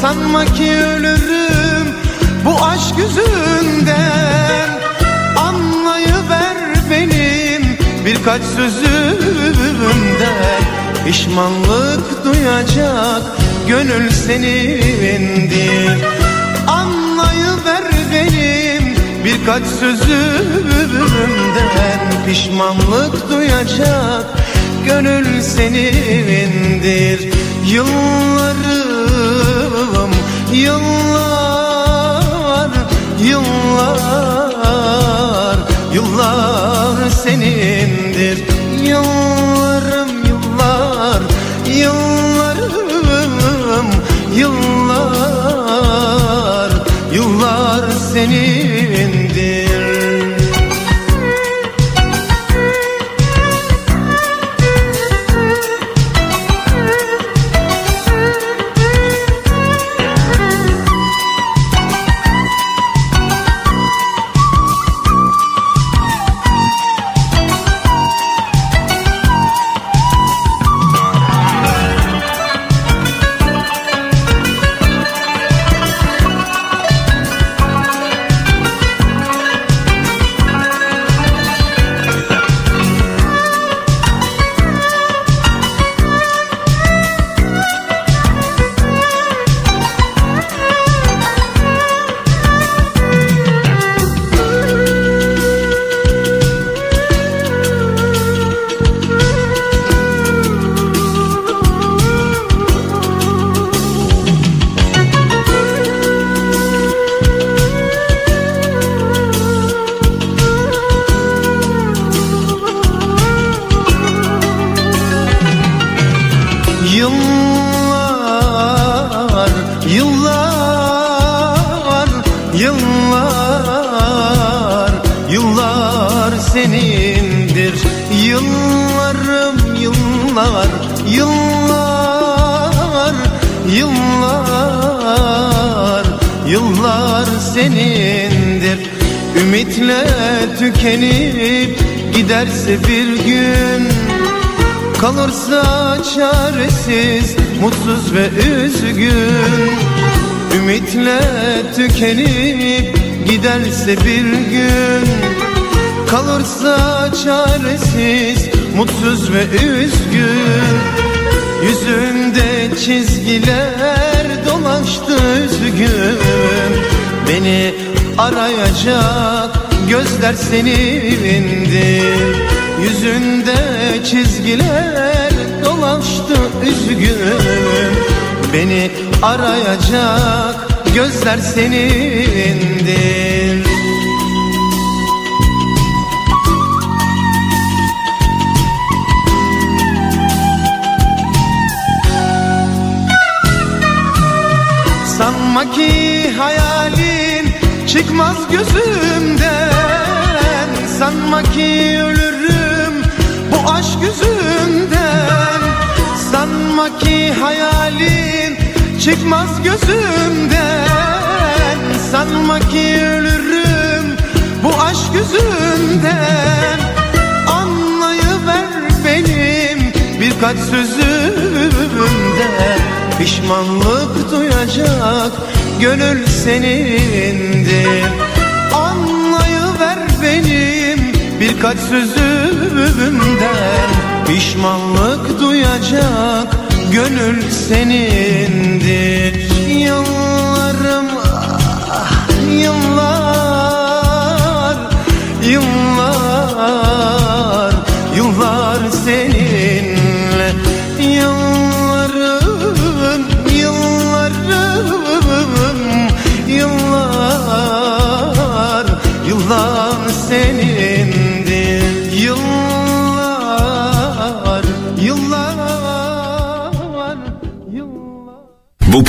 Sanma ki ölürüm bu aşk yüzünden. Anlayıver benim birkaç sözümden. Pişmanlık duyacak gönül senindir Anlayıver benim birkaç sözümden Pişmanlık duyacak gönül senindir. Yıllarım yıllar yıllar yıllar senindir. Ümitle tükenip giderse bir gün Kalırsa çaresiz, mutsuz ve üzgün. Ümitle tükenip giderse bir gün Kalırsa çaresiz, mutsuz ve üzgün. Yüzünde çizgiler dolaştı üzgün. Beni arayacak gözler senindir Yüzünde çizgiler dolaştı üzgün Beni arayacak gözler senindir çıkmaz gözümden. Sanma ki ölürüm bu aşk yüzünden. Sanma ki hayalin çıkmaz gözümden. Sanma ki ölürüm bu aşk yüzünden. Anlayıver benim birkaç sözümden. Pişmanlık duyacak gönül senindir. Anlayıver benim birkaç sözümden. Pişmanlık duyacak gönül senindir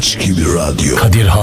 İlaç gibi radyo. Kadirhan